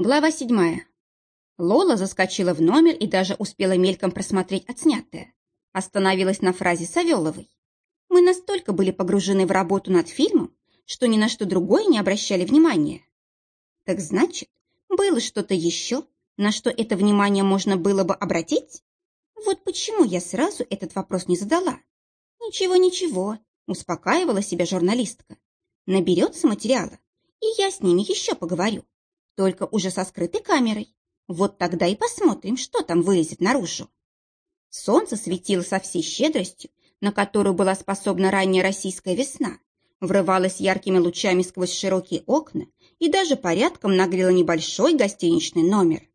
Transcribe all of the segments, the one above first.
Глава седьмая. Лола заскочила в номер и даже успела мельком просмотреть отснятое. Остановилась на фразе Савеловой. Мы настолько были погружены в работу над фильмом, что ни на что другое не обращали внимания. Так значит, было что-то еще, на что это внимание можно было бы обратить? Вот почему я сразу этот вопрос не задала. Ничего, ничего, успокаивала себя журналистка. Наберется материала, и я с ними еще поговорю только уже со скрытой камерой. Вот тогда и посмотрим, что там вылезет наружу. Солнце светило со всей щедростью, на которую была способна ранняя российская весна, врывалось яркими лучами сквозь широкие окна и даже порядком нагрело небольшой гостиничный номер.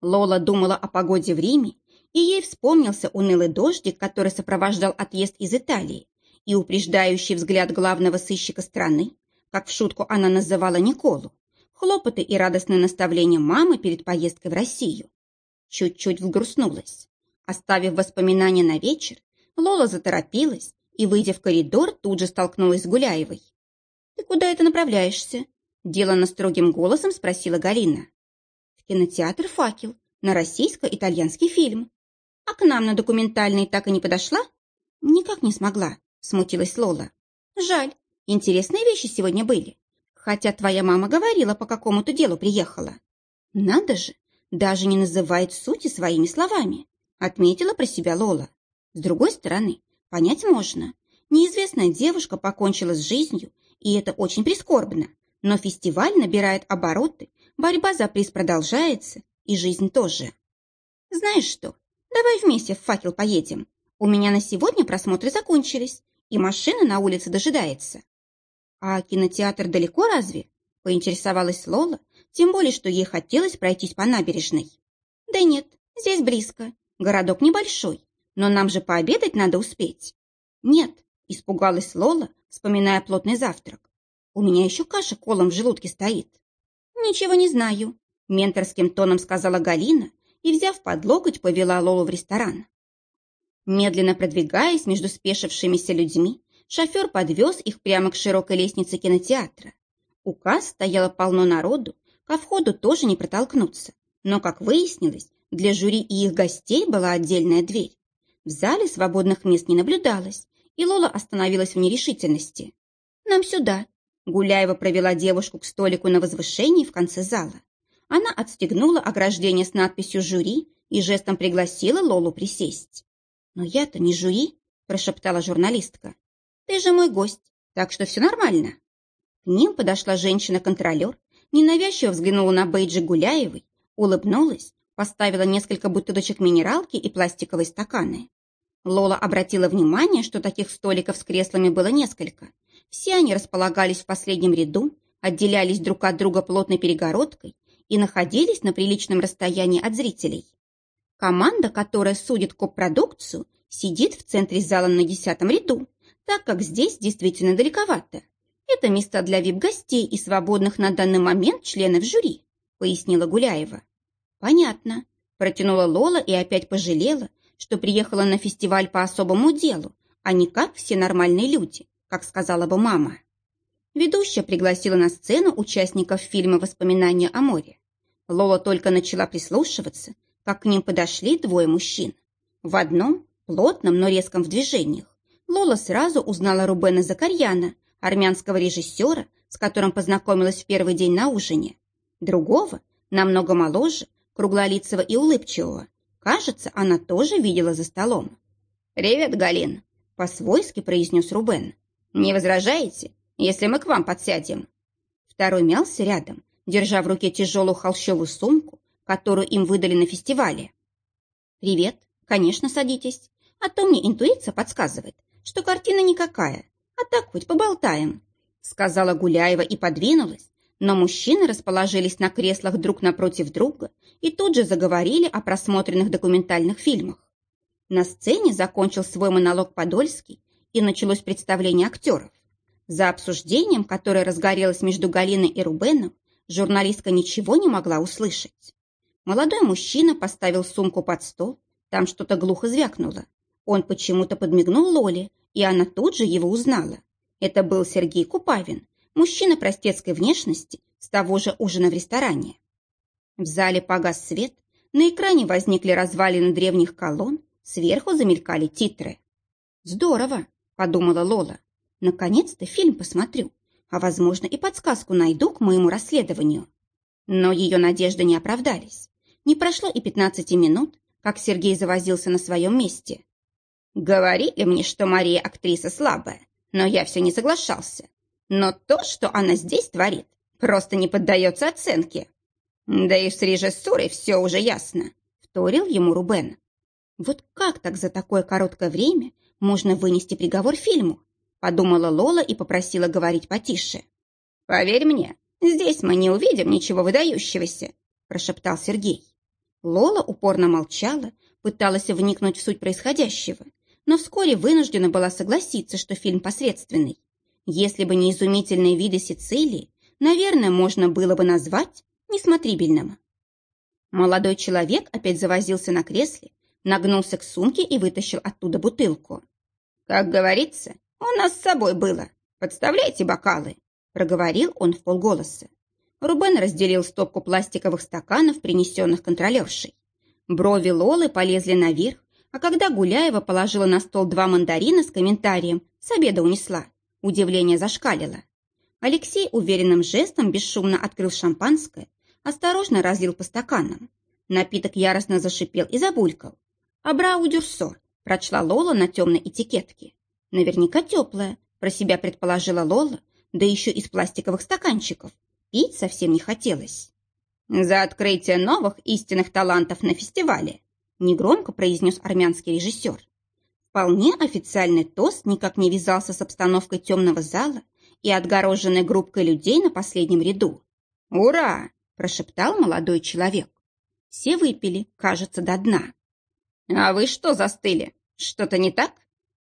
Лола думала о погоде в Риме, и ей вспомнился унылый дождик, который сопровождал отъезд из Италии, и упреждающий взгляд главного сыщика страны, как в шутку она называла Николу, хлопоты и радостное наставление мамы перед поездкой в Россию. Чуть-чуть взгрустнулась. Оставив воспоминания на вечер, Лола заторопилась и, выйдя в коридор, тут же столкнулась с Гуляевой. «Ты куда это направляешься?» Делано строгим голосом спросила Галина. «В кинотеатр «Факел», на российско-итальянский фильм. А к нам на документальный так и не подошла?» «Никак не смогла», — смутилась Лола. «Жаль, интересные вещи сегодня были. Хотя твоя мама говорила, по какому-то делу приехала. Надо же, даже не называет сути своими словами, отметила про себя Лола. С другой стороны, понять можно. Неизвестная девушка покончила с жизнью, и это очень прискорбно. Но фестиваль набирает обороты, борьба за приз продолжается, и жизнь тоже. Знаешь что, давай вместе в факел поедем. У меня на сегодня просмотры закончились, и машина на улице дожидается. «А кинотеатр далеко разве?» – поинтересовалась Лола, тем более, что ей хотелось пройтись по набережной. «Да нет, здесь близко. Городок небольшой, но нам же пообедать надо успеть». «Нет», – испугалась Лола, вспоминая плотный завтрак. «У меня еще каша колом в желудке стоит». «Ничего не знаю», – менторским тоном сказала Галина и, взяв под локоть, повела Лолу в ресторан. Медленно продвигаясь между спешившимися людьми, Шофер подвез их прямо к широкой лестнице кинотеатра. У касс стояло полно народу, ко входу тоже не протолкнуться. Но, как выяснилось, для жюри и их гостей была отдельная дверь. В зале свободных мест не наблюдалось, и Лола остановилась в нерешительности. «Нам сюда». Гуляева провела девушку к столику на возвышении в конце зала. Она отстегнула ограждение с надписью «Жюри» и жестом пригласила Лолу присесть. «Но я-то не жюри», – прошептала журналистка. Ты же мой гость, так что все нормально. К ним подошла женщина-контролер, ненавязчиво взглянула на бейджи Гуляевой, улыбнулась, поставила несколько бутылочек минералки и пластиковые стаканы. Лола обратила внимание, что таких столиков с креслами было несколько. Все они располагались в последнем ряду, отделялись друг от друга плотной перегородкой и находились на приличном расстоянии от зрителей. Команда, которая судит коп-продукцию, сидит в центре зала на десятом ряду, так как здесь действительно далековато. Это места для вип-гостей и свободных на данный момент членов жюри, пояснила Гуляева. Понятно, протянула Лола и опять пожалела, что приехала на фестиваль по особому делу, а не как все нормальные люди, как сказала бы мама. Ведущая пригласила на сцену участников фильма «Воспоминания о море». Лола только начала прислушиваться, как к ним подошли двое мужчин. В одном, плотном, но резком в движениях, Лола сразу узнала Рубена Закарьяна, армянского режиссера, с которым познакомилась в первый день на ужине. Другого, намного моложе, круглолицего и улыбчивого, кажется, она тоже видела за столом. «Привет, Галин!» – по-свойски произнес Рубен. «Не возражаете, если мы к вам подсядем?» Второй мялся рядом, держа в руке тяжелую холщовую сумку, которую им выдали на фестивале. «Привет, конечно, садитесь, а то мне интуиция подсказывает, что картина никакая, а так хоть поболтаем», сказала Гуляева и подвинулась, но мужчины расположились на креслах друг напротив друга и тут же заговорили о просмотренных документальных фильмах. На сцене закончил свой монолог Подольский, и началось представление актеров. За обсуждением, которое разгорелось между Галиной и Рубеном, журналистка ничего не могла услышать. Молодой мужчина поставил сумку под стол, там что-то глухо звякнуло. Он почему-то подмигнул Лоле, и она тут же его узнала. Это был Сергей Купавин, мужчина простецкой внешности, с того же ужина в ресторане. В зале погас свет, на экране возникли развалины древних колонн, сверху замелькали титры. «Здорово», — подумала Лола. «Наконец-то фильм посмотрю, а, возможно, и подсказку найду к моему расследованию». Но ее надежды не оправдались. Не прошло и пятнадцати минут, как Сергей завозился на своем месте. «Говорили мне, что Мария актриса слабая, но я все не соглашался. Но то, что она здесь творит, просто не поддается оценке. Да и с режиссурой все уже ясно», — вторил ему Рубен. «Вот как так за такое короткое время можно вынести приговор фильму?» — подумала Лола и попросила говорить потише. «Поверь мне, здесь мы не увидим ничего выдающегося», — прошептал Сергей. Лола упорно молчала, пыталась вникнуть в суть происходящего, но вскоре вынуждена была согласиться, что фильм посредственный. Если бы не изумительные виды Сицилии, наверное, можно было бы назвать несмотрибельным. Молодой человек опять завозился на кресле, нагнулся к сумке и вытащил оттуда бутылку. «Как говорится, у нас с собой было. Подставляйте бокалы», — проговорил он в полголоса. Рубен разделил стопку пластиковых стаканов, принесенных контролершей. Брови Лолы полезли наверх, а когда Гуляева положила на стол два мандарина с комментарием «С обеда унесла», удивление зашкалило. Алексей уверенным жестом бесшумно открыл шампанское, осторожно разлил по стаканам. Напиток яростно зашипел и забулькал. «Абрау дюрсо», — прочла Лола на темной этикетке. «Наверняка теплая», — про себя предположила Лола, да еще из пластиковых стаканчиков, Пить совсем не хотелось. «За открытие новых истинных талантов на фестивале», негромко произнес армянский режиссер. Вполне официальный тост никак не вязался с обстановкой темного зала и отгороженной группкой людей на последнем ряду. «Ура!» – прошептал молодой человек. Все выпили, кажется, до дна. «А вы что застыли? Что-то не так?»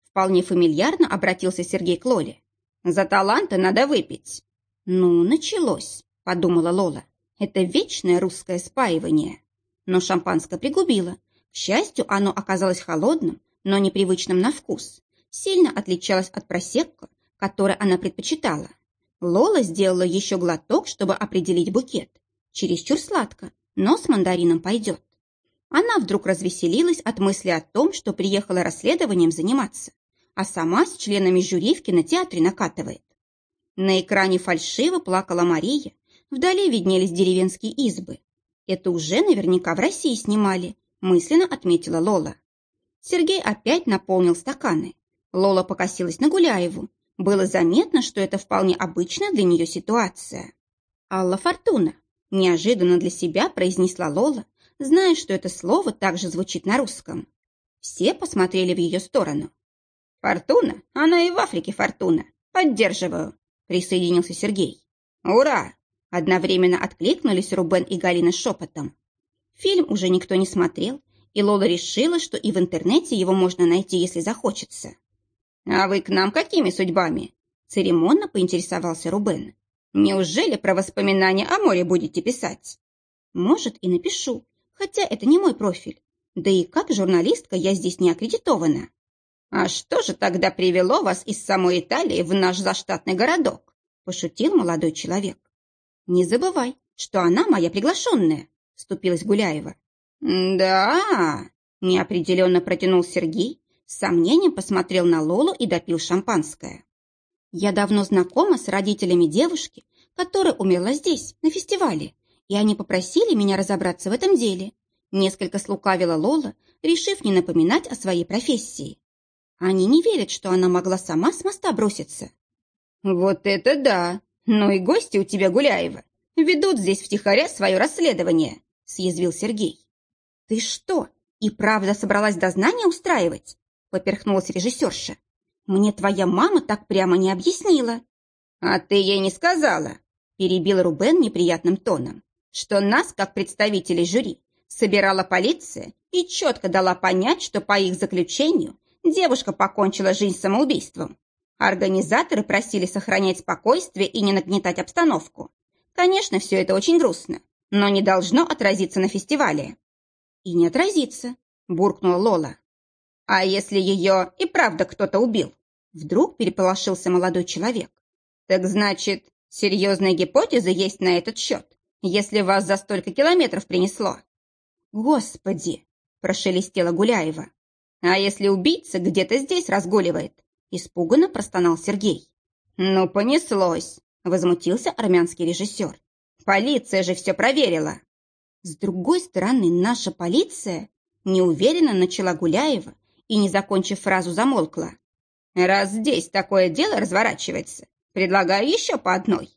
Вполне фамильярно обратился Сергей к Лоле. «За таланты надо выпить». «Ну, началось», — подумала Лола. «Это вечное русское спаивание». Но шампанское пригубило. К счастью, оно оказалось холодным, но непривычным на вкус. Сильно отличалось от просекка, который она предпочитала. Лола сделала еще глоток, чтобы определить букет. Чересчур сладко, но с мандарином пойдет. Она вдруг развеселилась от мысли о том, что приехала расследованием заниматься, а сама с членами жюри в кинотеатре накатывает. На экране фальшиво плакала Мария, вдали виднелись деревенские избы. Это уже наверняка в России снимали, мысленно отметила Лола. Сергей опять наполнил стаканы. Лола покосилась на Гуляеву. Было заметно, что это вполне обычная для нее ситуация. «Алла Фортуна», – неожиданно для себя произнесла Лола, зная, что это слово также звучит на русском. Все посмотрели в ее сторону. «Фортуна? Она и в Африке Фортуна. Поддерживаю», присоединился Сергей. «Ура!» – одновременно откликнулись Рубен и Галина шепотом. Фильм уже никто не смотрел, и Лола решила, что и в интернете его можно найти, если захочется. «А вы к нам какими судьбами?» – церемонно поинтересовался Рубен. «Неужели про воспоминания о море будете писать?» «Может, и напишу, хотя это не мой профиль. Да и как журналистка я здесь не аккредитована». «А что же тогда привело вас из самой Италии в наш заштатный городок?» – пошутил молодой человек. «Не забывай, что она моя приглашенная», – вступилась Гуляева. «Да», – неопределенно протянул Сергей, с сомнением посмотрел на Лолу и допил шампанское. «Я давно знакома с родителями девушки, которая умерла здесь, на фестивале, и они попросили меня разобраться в этом деле». Несколько слукавила Лола, решив не напоминать о своей профессии. Они не верят, что она могла сама с моста броситься. Вот это да! Ну и гости у тебя, Гуляева, ведут здесь втихаря свое расследование, съязвил Сергей. Ты что, и правда собралась дознание устраивать? Поперхнулась режиссерша. Мне твоя мама так прямо не объяснила. А ты ей не сказала, перебил Рубен неприятным тоном, что нас, как представителей жюри, собирала полиция и четко дала понять, что по их заключению девушка покончила жизнь самоубийством. Организаторы просили сохранять спокойствие и не нагнетать обстановку. Конечно, все это очень грустно, но не должно отразиться на фестивале. И не отразится, буркнула Лола. А если ее и правда кто-то убил? Вдруг переполошился молодой человек. Так значит, серьезная гипотеза есть на этот счет, если вас за столько километров принесло?» «Господи!» – прошелестела Гуляева. «А если убийца где-то здесь разгуливает?» – испуганно простонал Сергей. «Ну, понеслось!» – возмутился армянский режиссер. «Полиция же все проверила!» «С другой стороны, наша полиция...» – неуверенно начала Гуляева и, не закончив фразу, замолкла. «Раз здесь такое дело разворачивается, предлагаю еще по одной».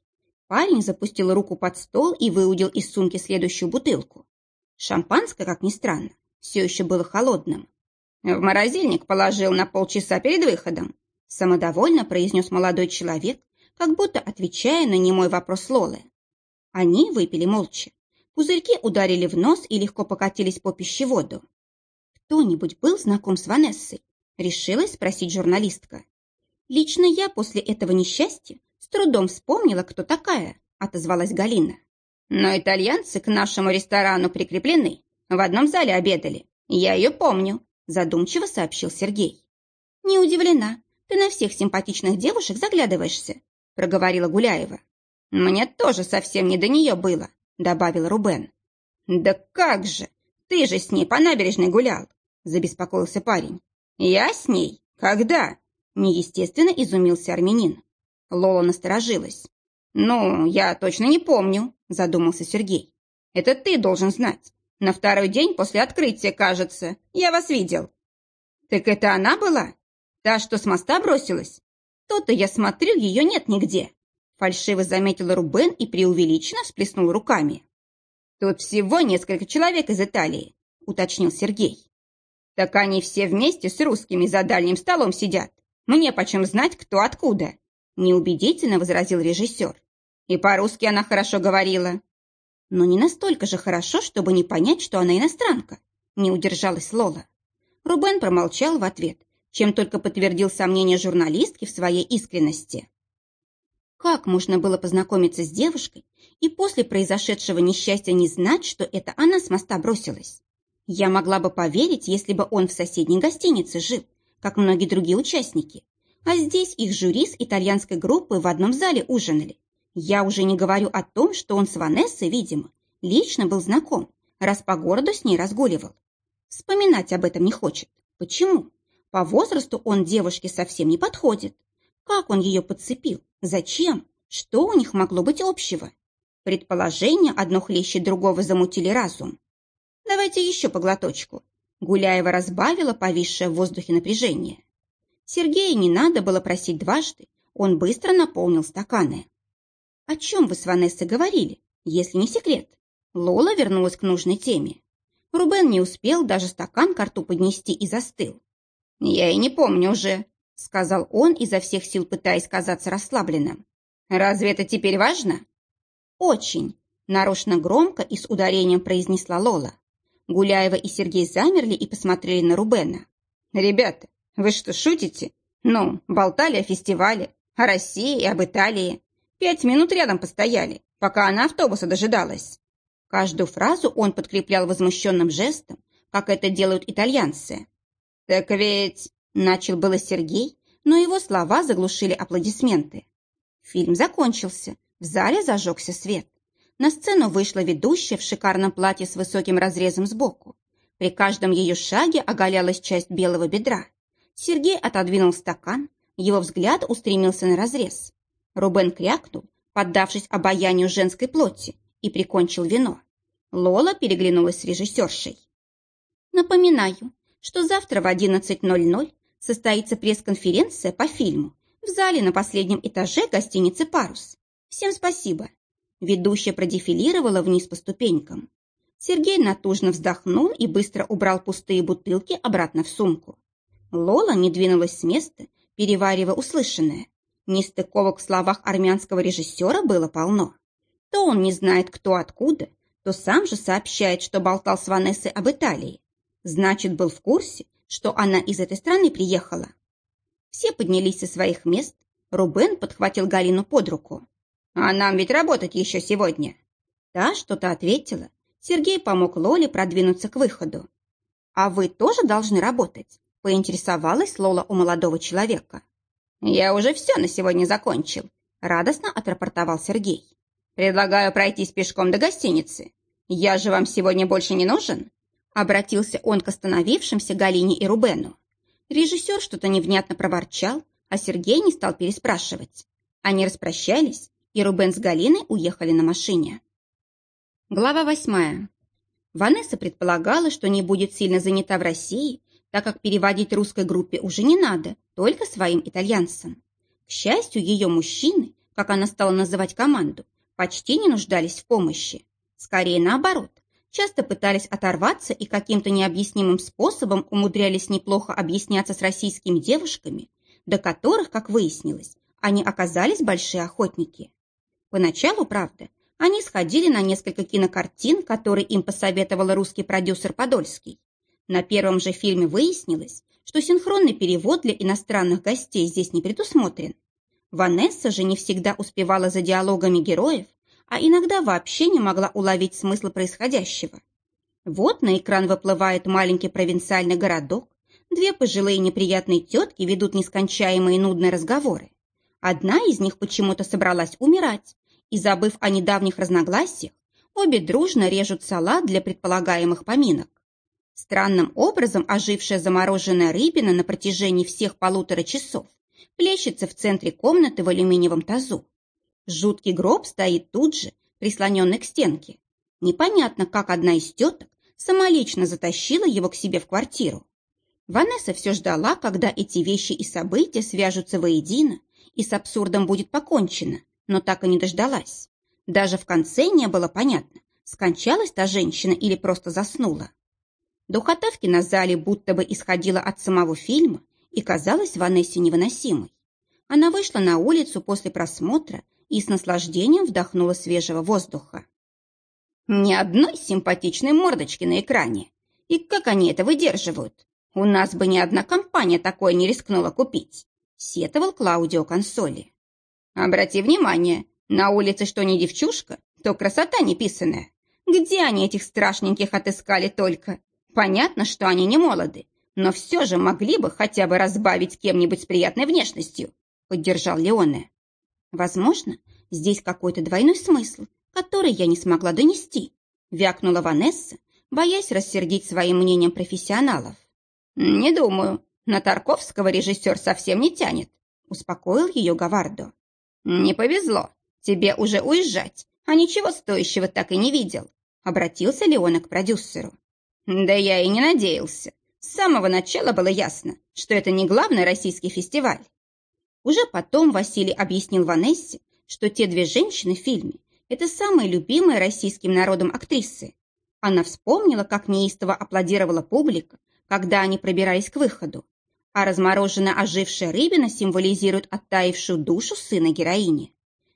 Парень запустил руку под стол и выудил из сумки следующую бутылку. Шампанское, как ни странно, все еще было холодным. В морозильник положил на полчаса перед выходом. Самодовольно произнес молодой человек, как будто отвечая на немой вопрос Лолы. Они выпили молча. Пузырьки ударили в нос и легко покатились по пищеводу. «Кто-нибудь был знаком с Ванессой?» – решилась спросить журналистка. «Лично я после этого несчастья с трудом вспомнила, кто такая», – отозвалась Галина. Но итальянцы к нашему ресторану прикреплены. В одном зале обедали. Я ее помню», – задумчиво сообщил Сергей. «Не удивлена. Ты на всех симпатичных девушек заглядываешься», – проговорила Гуляева. «Мне тоже совсем не до нее было», – добавил Рубен. «Да как же! Ты же с ней по набережной гулял!» – забеспокоился парень. «Я с ней? Когда?» – неестественно изумился армянин. Лола насторожилась. «Ну, я точно не помню», – задумался Сергей. «Это ты должен знать. На второй день после открытия, кажется. Я вас видел». «Так это она была? Та, что с моста бросилась? То-то я смотрю, ее нет нигде». Фальшиво заметила Рубен и преувеличенно всплеснул руками. «Тут всего несколько человек из Италии», – уточнил Сергей. «Так они все вместе с русскими за дальним столом сидят. Мне почем знать, кто откуда?» Неубедительно возразил режиссер. И по-русски она хорошо говорила. Но не настолько же хорошо, чтобы не понять, что она иностранка. Не удержалась Лола. Рубен промолчал в ответ, чем только подтвердил сомнения журналистки в своей искренности. Как можно было познакомиться с девушкой и после произошедшего несчастья не знать, что это она с моста бросилась? Я могла бы поверить, если бы он в соседней гостинице жил, как многие другие участники. А здесь их жюри с итальянской группой в одном зале ужинали. Я уже не говорю о том, что он с Ванессой, видимо, лично был знаком, раз по городу с ней разгуливал. Вспоминать об этом не хочет. Почему? По возрасту он девушке совсем не подходит. Как он ее подцепил? Зачем? Что у них могло быть общего? Предположение одно хлеще другого замутили разум. Давайте еще по глоточку. Гуляева разбавила повисшее в воздухе напряжение. Сергея не надо было просить дважды, он быстро наполнил стаканы. «О чем вы с Ванессой говорили, если не секрет?» Лола вернулась к нужной теме. Рубен не успел даже стакан к рту поднести и застыл. «Я и не помню уже», — сказал он, изо всех сил пытаясь казаться расслабленным. «Разве это теперь важно?» «Очень», — нарочно громко и с ударением произнесла Лола. Гуляева и Сергей замерли и посмотрели на Рубена. «Ребята, вы что, шутите? Ну, болтали о фестивале, о России и об Италии. Пять минут рядом постояли, пока она автобуса дожидалась». Каждую фразу он подкреплял возмущенным жестом, как это делают итальянцы. «Так ведь...» — начал было Сергей, но его слова заглушили аплодисменты. Фильм закончился, в зале зажегся свет. На сцену вышла ведущая в шикарном платье с высоким разрезом сбоку. При каждом ее шаге оголялась часть белого бедра. Сергей отодвинул стакан, его взгляд устремился на разрез. Рубен крякнул, поддавшись обаянию женской плоти, и прикончил вино. Лола переглянулась с режиссершей. «Напоминаю, что завтра в 11.00 состоится пресс-конференция по фильму в зале на последнем этаже гостиницы «Парус». Всем спасибо». Ведущая продефилировала вниз по ступенькам. Сергей натужно вздохнул и быстро убрал пустые бутылки обратно в сумку. Лола не двинулась с места, переваривая услышанное. Нестыковок в словах армянского режиссера было полно. То он не знает, кто откуда, то сам же сообщает, что болтал с Ванессой об Италии. Значит, был в курсе, что она из этой страны приехала. Все поднялись со своих мест. Рубен подхватил Галину под руку. «А нам ведь работать еще сегодня». Та что-то ответила. Сергей помог Лоле продвинуться к выходу. «А вы тоже должны работать?» поинтересовалась Лола у молодого человека. «Я уже все на сегодня закончил», – радостно отрапортовал Сергей. Предлагаю пройтись пешком до гостиницы. Я же вам сегодня больше не нужен?» Обратился он к остановившимся Галине и Рубену. Режиссер что-то невнятно проворчал, а Сергей не стал переспрашивать. Они распрощались, и Рубен с Галиной уехали на машине. Глава восьмая. Ванесса предполагала, что не будет сильно занята в России, так как переводить русской группе уже не надо, только своим итальянцам. К счастью, ее мужчины, как она стала называть команду, почти не нуждались в помощи. Скорее наоборот, часто пытались оторваться и каким-то необъяснимым способом умудрялись неплохо объясняться с российскими девушками, до которых, как выяснилось, они оказались большие охотники. Поначалу, правда, они сходили на несколько кинокартин, которые им посоветовал русский продюсер Подольский. На первом же фильме выяснилось, что синхронный перевод для иностранных гостей здесь не предусмотрен. Ванесса же не всегда успевала за диалогами героев, а иногда вообще не могла уловить смысл происходящего. Вот на экран выплывает маленький провинциальный городок, две пожилые неприятные тетки ведут нескончаемые нудные разговоры. Одна из них почему-то собралась умирать, и, забыв о недавних разногласиях, обе дружно режут салат для предполагаемых поминок. Странным образом ожившая замороженная рыбина на протяжении всех полутора часов плещется в центре комнаты в алюминиевом тазу. Жуткий гроб стоит тут же, прислоненный к стенке. Непонятно, как одна из теток самолично затащила его к себе в квартиру. Ванесса все ждала, когда эти вещи и события свяжутся воедино, и с абсурдом будет покончено, но так и не дождалась. Даже в конце не было понятно, скончалась та женщина или просто заснула. Духота в кинозале будто бы исходила от самого фильма и казалась Ванессе невыносимой. Она вышла на улицу после просмотра и с наслаждением вдохнула свежего воздуха. Ни одной симпатичной мордочки на экране. И как они это выдерживают? У нас бы ни одна компания такое не рискнула купить, сетовал Клаудио Консоли. Обрати внимание, на улице что не девчушка, то красота неписанная. Где они этих страшненьких отыскали только? Понятно, что они не молоды, но все же могли бы хотя бы разбавить кем-нибудь с приятной внешностью, поддержал Леоне. Возможно, здесь какой-то двойной смысл, который я не смогла донести, вякнула Ванесса, боясь рассердить своим мнением профессионалов. Не думаю, на Тарковского режиссер совсем не тянет, успокоил ее Гавардо. Не повезло, тебе уже уезжать, а ничего стоящего так и не видел, обратился Леона к продюсеру. Да я и не надеялся. С самого начала было ясно, что это не главный российский фестиваль. Уже потом Василий объяснил Ванессе, что те две женщины в фильме – это самые любимые российским народом актрисы. Она вспомнила, как неистово аплодировала публика, когда они пробирались к выходу, а размороженная ожившая рыбина символизирует оттаившую душу сына героини.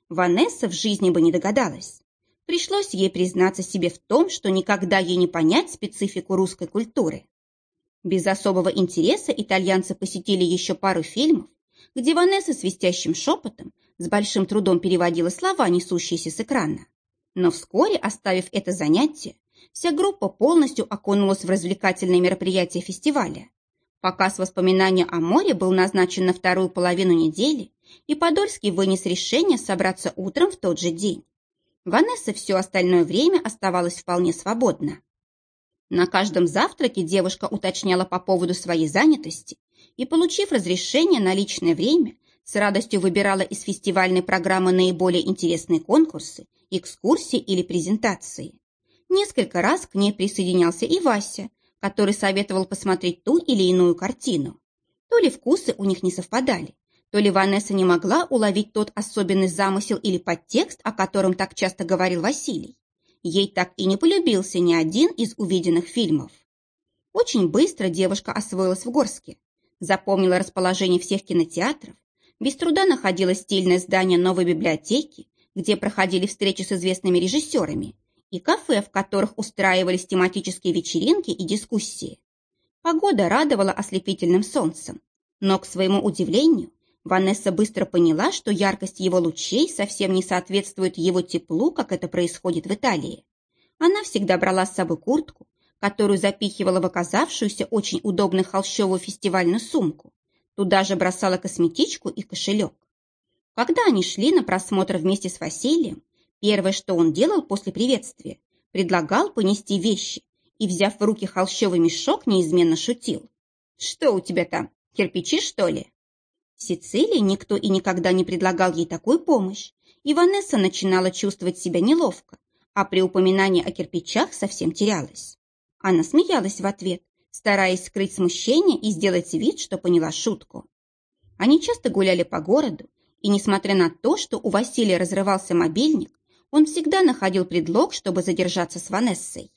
Ванесса в жизни бы не догадалась. Пришлось ей признаться себе в том, что никогда ей не понять специфику русской культуры. Без особого интереса итальянцы посетили еще пару фильмов, где Ванесса свистящим шепотом с большим трудом переводила слова, несущиеся с экрана. Но вскоре, оставив это занятие, вся группа полностью окунулась в развлекательное мероприятие фестиваля. Показ воспоминания о море был назначен на вторую половину недели, и Подольский вынес решение собраться утром в тот же день. Ванесса все остальное время оставалась вполне свободна. На каждом завтраке девушка уточняла по поводу своей занятости и, получив разрешение на личное время, с радостью выбирала из фестивальной программы наиболее интересные конкурсы, экскурсии или презентации. Несколько раз к ней присоединялся и Вася, который советовал посмотреть ту или иную картину. То ли вкусы у них не совпадали, то ли Ванесса не могла уловить тот особенный замысел или подтекст, о котором так часто говорил Василий. Ей так и не полюбился ни один из увиденных фильмов. Очень быстро девушка освоилась в Горске запомнила расположение всех кинотеатров, без труда находила стильное здание новой библиотеки, где проходили встречи с известными режиссерами, и кафе, в которых устраивались тематические вечеринки и дискуссии. Погода радовала ослепительным солнцем, но, к своему удивлению, Ванесса быстро поняла, что яркость его лучей совсем не соответствует его теплу, как это происходит в Италии. Она всегда брала с собой куртку, которую запихивала в оказавшуюся очень удобную холщовую фестивальную сумку. Туда же бросала косметичку и кошелек. Когда они шли на просмотр вместе с Василием, Первое, что он делал после приветствия, предлагал понести вещи и, взяв в руки холщовый мешок, неизменно шутил. «Что у тебя там, кирпичи, что ли?» В Сицилии никто и никогда не предлагал ей такую помощь, и Ванесса начинала чувствовать себя неловко, а при упоминании о кирпичах совсем терялась. Она смеялась в ответ, стараясь скрыть смущение и сделать вид, что поняла шутку. Они часто гуляли по городу, и несмотря на то, что у Василия разрывался мобильник, он всегда находил предлог, чтобы задержаться с Ванессой.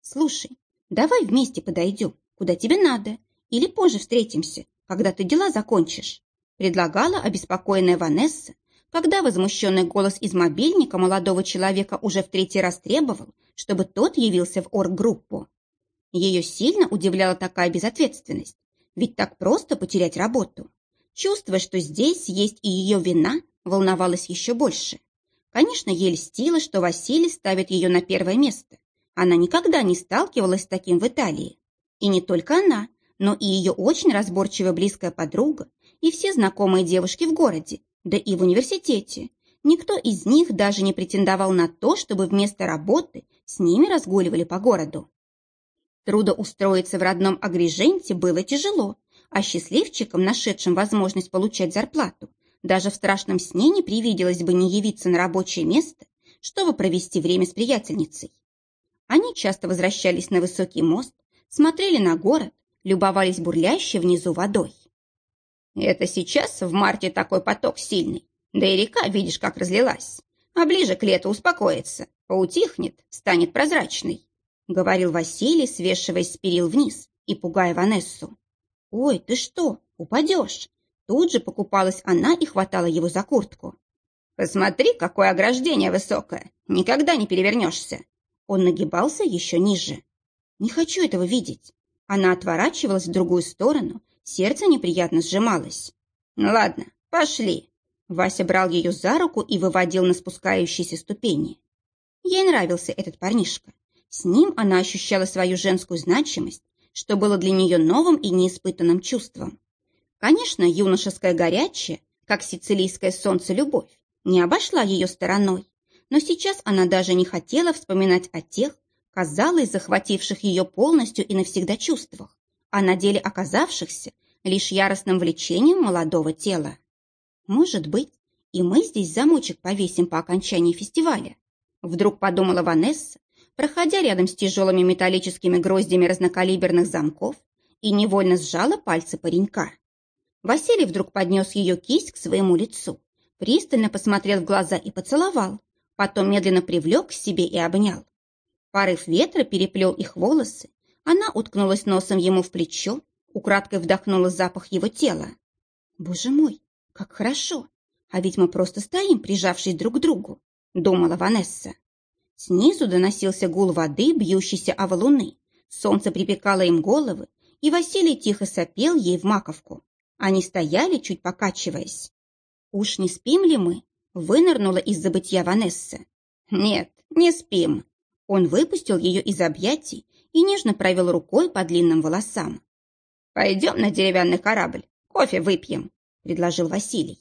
«Слушай, давай вместе подойдем, куда тебе надо, или позже встретимся, когда ты дела закончишь», предлагала обеспокоенная Ванесса, когда возмущенный голос из мобильника молодого человека уже в третий раз требовал, чтобы тот явился в орггруппу. Ее сильно удивляла такая безответственность, ведь так просто потерять работу. Чувствуя, что здесь есть и ее вина, волновалась еще больше. Конечно, ей льстило, что Василий ставит ее на первое место. Она никогда не сталкивалась с таким в Италии. И не только она, но и ее очень разборчивая близкая подруга, и все знакомые девушки в городе, да и в университете. Никто из них даже не претендовал на то, чтобы вместо работы с ними разгуливали по городу. Трудоустроиться в родном Агриженте было тяжело, а счастливчикам, нашедшим возможность получать зарплату, даже в страшном сне не привиделось бы не явиться на рабочее место, чтобы провести время с приятельницей. Они часто возвращались на высокий мост, смотрели на город, любовались бурлящей внизу водой. «Это сейчас в марте такой поток сильный, да и река, видишь, как разлилась, а ближе к лету успокоится, поутихнет, станет прозрачной», говорил Василий, свешиваясь с перил вниз и пугая Ванессу. «Ой, ты что, упадешь?» Тут же покупалась она и хватала его за куртку. «Посмотри, какое ограждение высокое! Никогда не перевернешься!» Он нагибался еще ниже. «Не хочу этого видеть!» Она отворачивалась в другую сторону, сердце неприятно сжималось. «Ну ладно, пошли!» Вася брал ее за руку и выводил на спускающиеся ступени. Ей нравился этот парнишка. С ним она ощущала свою женскую значимость, что было для нее новым и неиспытанным чувством. Конечно, юношеское горячее, как сицилийское солнце любовь, не обошла ее стороной, но сейчас она даже не хотела вспоминать о тех, казалось, захвативших ее полностью и навсегда чувствах, а на деле оказавшихся лишь яростным влечением молодого тела. Может быть, и мы здесь замочек повесим по окончании фестиваля, вдруг подумала Ванесса, проходя рядом с тяжелыми металлическими гроздями разнокалиберных замков, и невольно сжала пальцы паренька. Василий вдруг поднес ее кисть к своему лицу, пристально посмотрел в глаза и поцеловал, потом медленно привлек к себе и обнял. Порыв ветра переплел их волосы, она уткнулась носом ему в плечо, украдкой вдохнула запах его тела. «Боже мой, как хорошо! А ведь мы просто стоим, прижавшись друг к другу», — думала Ванесса. Снизу доносился гул воды, бьющийся о валуны. Солнце припекало им головы, и Василий тихо сопел ей в маковку. Они стояли, чуть покачиваясь. «Уж не спим ли мы?» — вынырнула из забытья Ванесса. «Нет, не спим». Он выпустил ее из объятий и нежно провел рукой по длинным волосам. «Пойдем на деревянный корабль, кофе выпьем», — предложил Василий.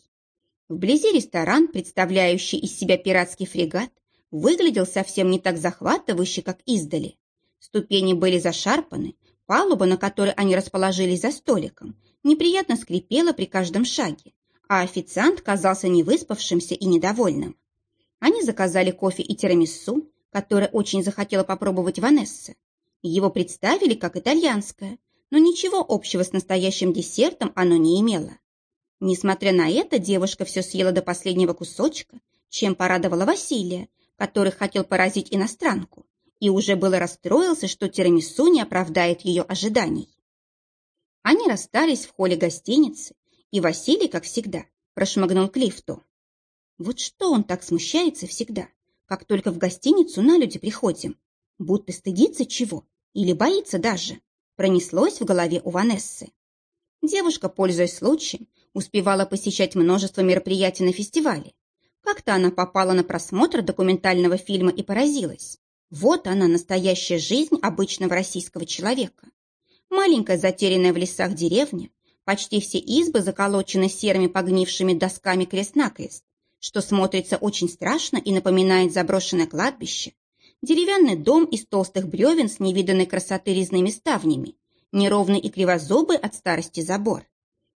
Вблизи ресторан, представляющий из себя пиратский фрегат, выглядел совсем не так захватывающе, как издали. Ступени были зашарпаны, палуба, на которой они расположились за столиком, неприятно скрипела при каждом шаге, а официант казался невыспавшимся и недовольным. Они заказали кофе и тирамиссу, которое очень захотела попробовать Ванесса. Его представили как итальянское, но ничего общего с настоящим десертом оно не имело. Несмотря на это, девушка все съела до последнего кусочка, чем порадовала Василия, который хотел поразить иностранку, и уже было расстроился, что тирамису не оправдает ее ожиданий. Они расстались в холле гостиницы, и Василий, как всегда, прошмыгнул к лифту. Вот что он так смущается всегда, как только в гостиницу на люди приходим, будто стыдится чего или боится даже, пронеслось в голове у Ванессы. Девушка, пользуясь случаем, успевала посещать множество мероприятий на фестивале, как-то она попала на просмотр документального фильма и поразилась. Вот она, настоящая жизнь обычного российского человека. Маленькая затерянная в лесах деревня, почти все избы заколочены серыми погнившими досками крест-накрест, что смотрится очень страшно и напоминает заброшенное кладбище, деревянный дом из толстых бревен с невиданной красоты резными ставнями, неровный и кривозобый от старости забор.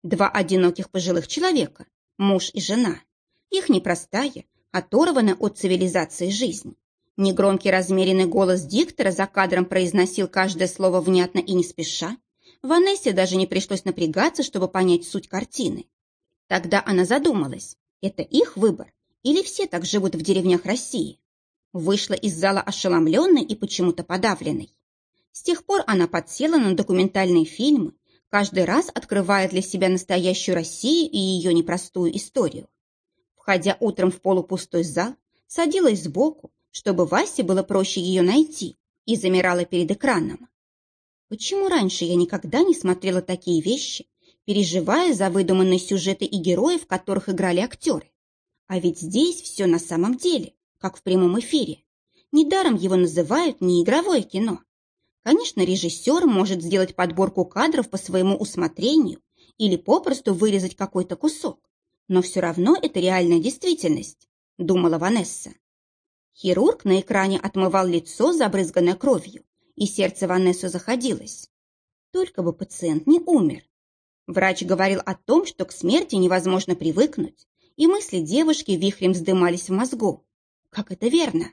Два одиноких пожилых человека, муж и жена. Их непростая, оторванная от цивилизации жизнь. Негромкий размеренный голос диктора за кадром произносил каждое слово внятно и не спеша. Ванессе даже не пришлось напрягаться, чтобы понять суть картины. Тогда она задумалась, это их выбор или все так живут в деревнях России? Вышла из зала ошеломленной и почему-то подавленной. С тех пор она подсела на документальные фильмы, каждый раз открывая для себя настоящую Россию и ее непростую историю. Входя утром в полупустой зал, садилась сбоку, чтобы Васе было проще ее найти, и замирала перед экраном. Почему раньше я никогда не смотрела такие вещи, переживая за выдуманные сюжеты и героев, которых играли актеры? А ведь здесь все на самом деле, как в прямом эфире. Недаром его называют не игровое кино. Конечно, режиссер может сделать подборку кадров по своему усмотрению или попросту вырезать какой-то кусок. Но все равно это реальная действительность, думала Ванесса. Хирург на экране отмывал лицо, забрызганное кровью, и сердце Ванессу заходилось. Только бы пациент не умер. Врач говорил о том, что к смерти невозможно привыкнуть, и мысли девушки вихрем вздымались в мозгу. Как это верно?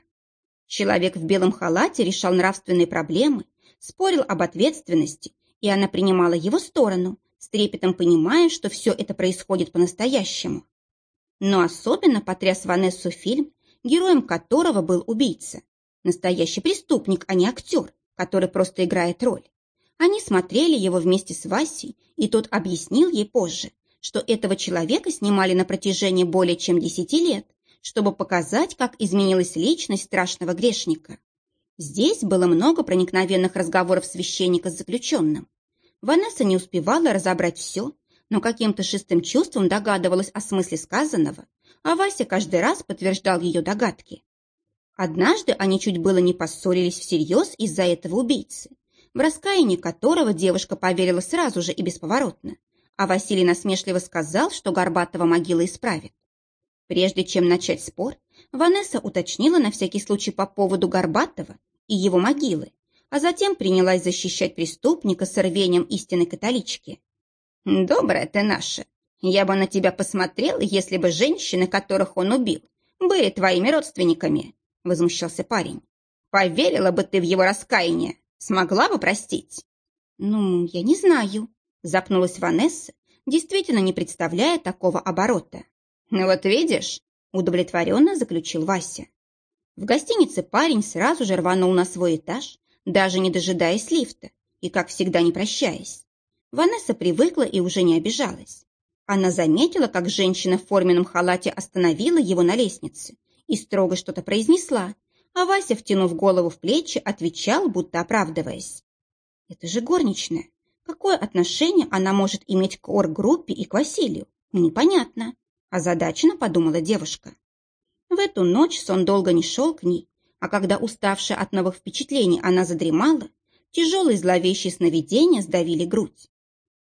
Человек в белом халате решал нравственные проблемы, спорил об ответственности, и она принимала его сторону, с трепетом понимая, что все это происходит по-настоящему. Но особенно потряс Ванессу фильм, героем которого был убийца. Настоящий преступник, а не актер, который просто играет роль. Они смотрели его вместе с Васей, и тот объяснил ей позже, что этого человека снимали на протяжении более чем десяти лет, чтобы показать, как изменилась личность страшного грешника. Здесь было много проникновенных разговоров священника с заключенным. Ванесса не успевала разобрать все, но каким-то шестым чувством догадывалась о смысле сказанного, а Вася каждый раз подтверждал ее догадки. Однажды они чуть было не поссорились всерьез из-за этого убийцы, в раскаяние которого девушка поверила сразу же и бесповоротно, а Василий насмешливо сказал, что Горбатова могила исправит. Прежде чем начать спор, Ванесса уточнила на всякий случай по поводу Горбатова и его могилы, а затем принялась защищать преступника с рвением истинной католички. «Добрая ты наша! Я бы на тебя посмотрел, если бы женщины, которых он убил, были твоими родственниками», — возмущался парень. «Поверила бы ты в его раскаяние, смогла бы простить?» «Ну, я не знаю», — запнулась Ванесса, действительно не представляя такого оборота. «Ну вот видишь», — удовлетворенно заключил Вася. В гостинице парень сразу же рванул на свой этаж, даже не дожидаясь лифта и, как всегда, не прощаясь. Ванесса привыкла и уже не обижалась. Она заметила, как женщина в форменном халате остановила его на лестнице и строго что-то произнесла, а Вася, втянув голову в плечи, отвечал, будто оправдываясь. «Это же горничная. Какое отношение она может иметь к оргруппе и к Василию? Непонятно», – озадаченно подумала девушка. В эту ночь сон долго не шел к ней, а когда, уставшая от новых впечатлений, она задремала, тяжелые зловещие сновидения сдавили грудь.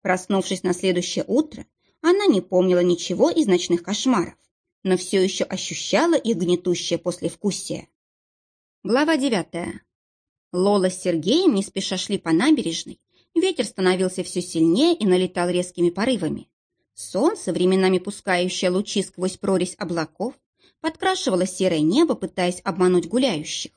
Проснувшись на следующее утро, она не помнила ничего из ночных кошмаров, но все еще ощущала их гнетущее послевкусие. Глава девятая. Лола с Сергеем не спеша шли по набережной. Ветер становился все сильнее и налетал резкими порывами. Солнце, временами пускающее лучи сквозь прорезь облаков, подкрашивало серое небо, пытаясь обмануть гуляющих.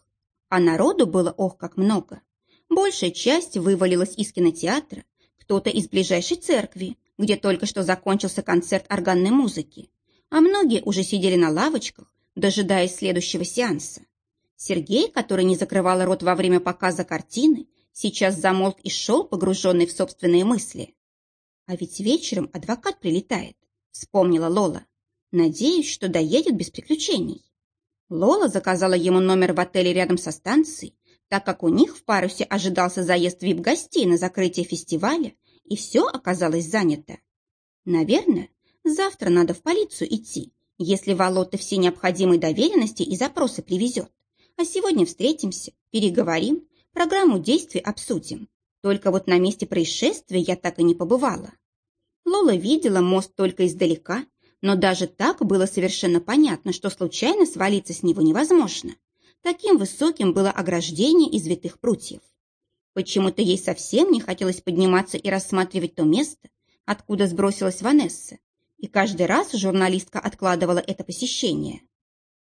А народу было ох как много. Большая часть вывалилась из кинотеатра, кто-то из ближайшей церкви, где только что закончился концерт органной музыки, а многие уже сидели на лавочках, дожидаясь следующего сеанса. Сергей, который не закрывал рот во время показа картины, сейчас замолк и шел, погруженный в собственные мысли. «А ведь вечером адвокат прилетает», — вспомнила Лола. «Надеюсь, что доедет без приключений». Лола заказала ему номер в отеле рядом со станцией, так как у них в парусе ожидался заезд вип-гостей на закрытие фестиваля, и все оказалось занято. Наверное, завтра надо в полицию идти, если Волота все необходимые доверенности и запросы привезет. А сегодня встретимся, переговорим, программу действий обсудим. Только вот на месте происшествия я так и не побывала. Лола видела мост только издалека, Но даже так было совершенно понятно, что случайно свалиться с него невозможно. Таким высоким было ограждение из витых прутьев. Почему-то ей совсем не хотелось подниматься и рассматривать то место, откуда сбросилась Ванесса, и каждый раз журналистка откладывала это посещение.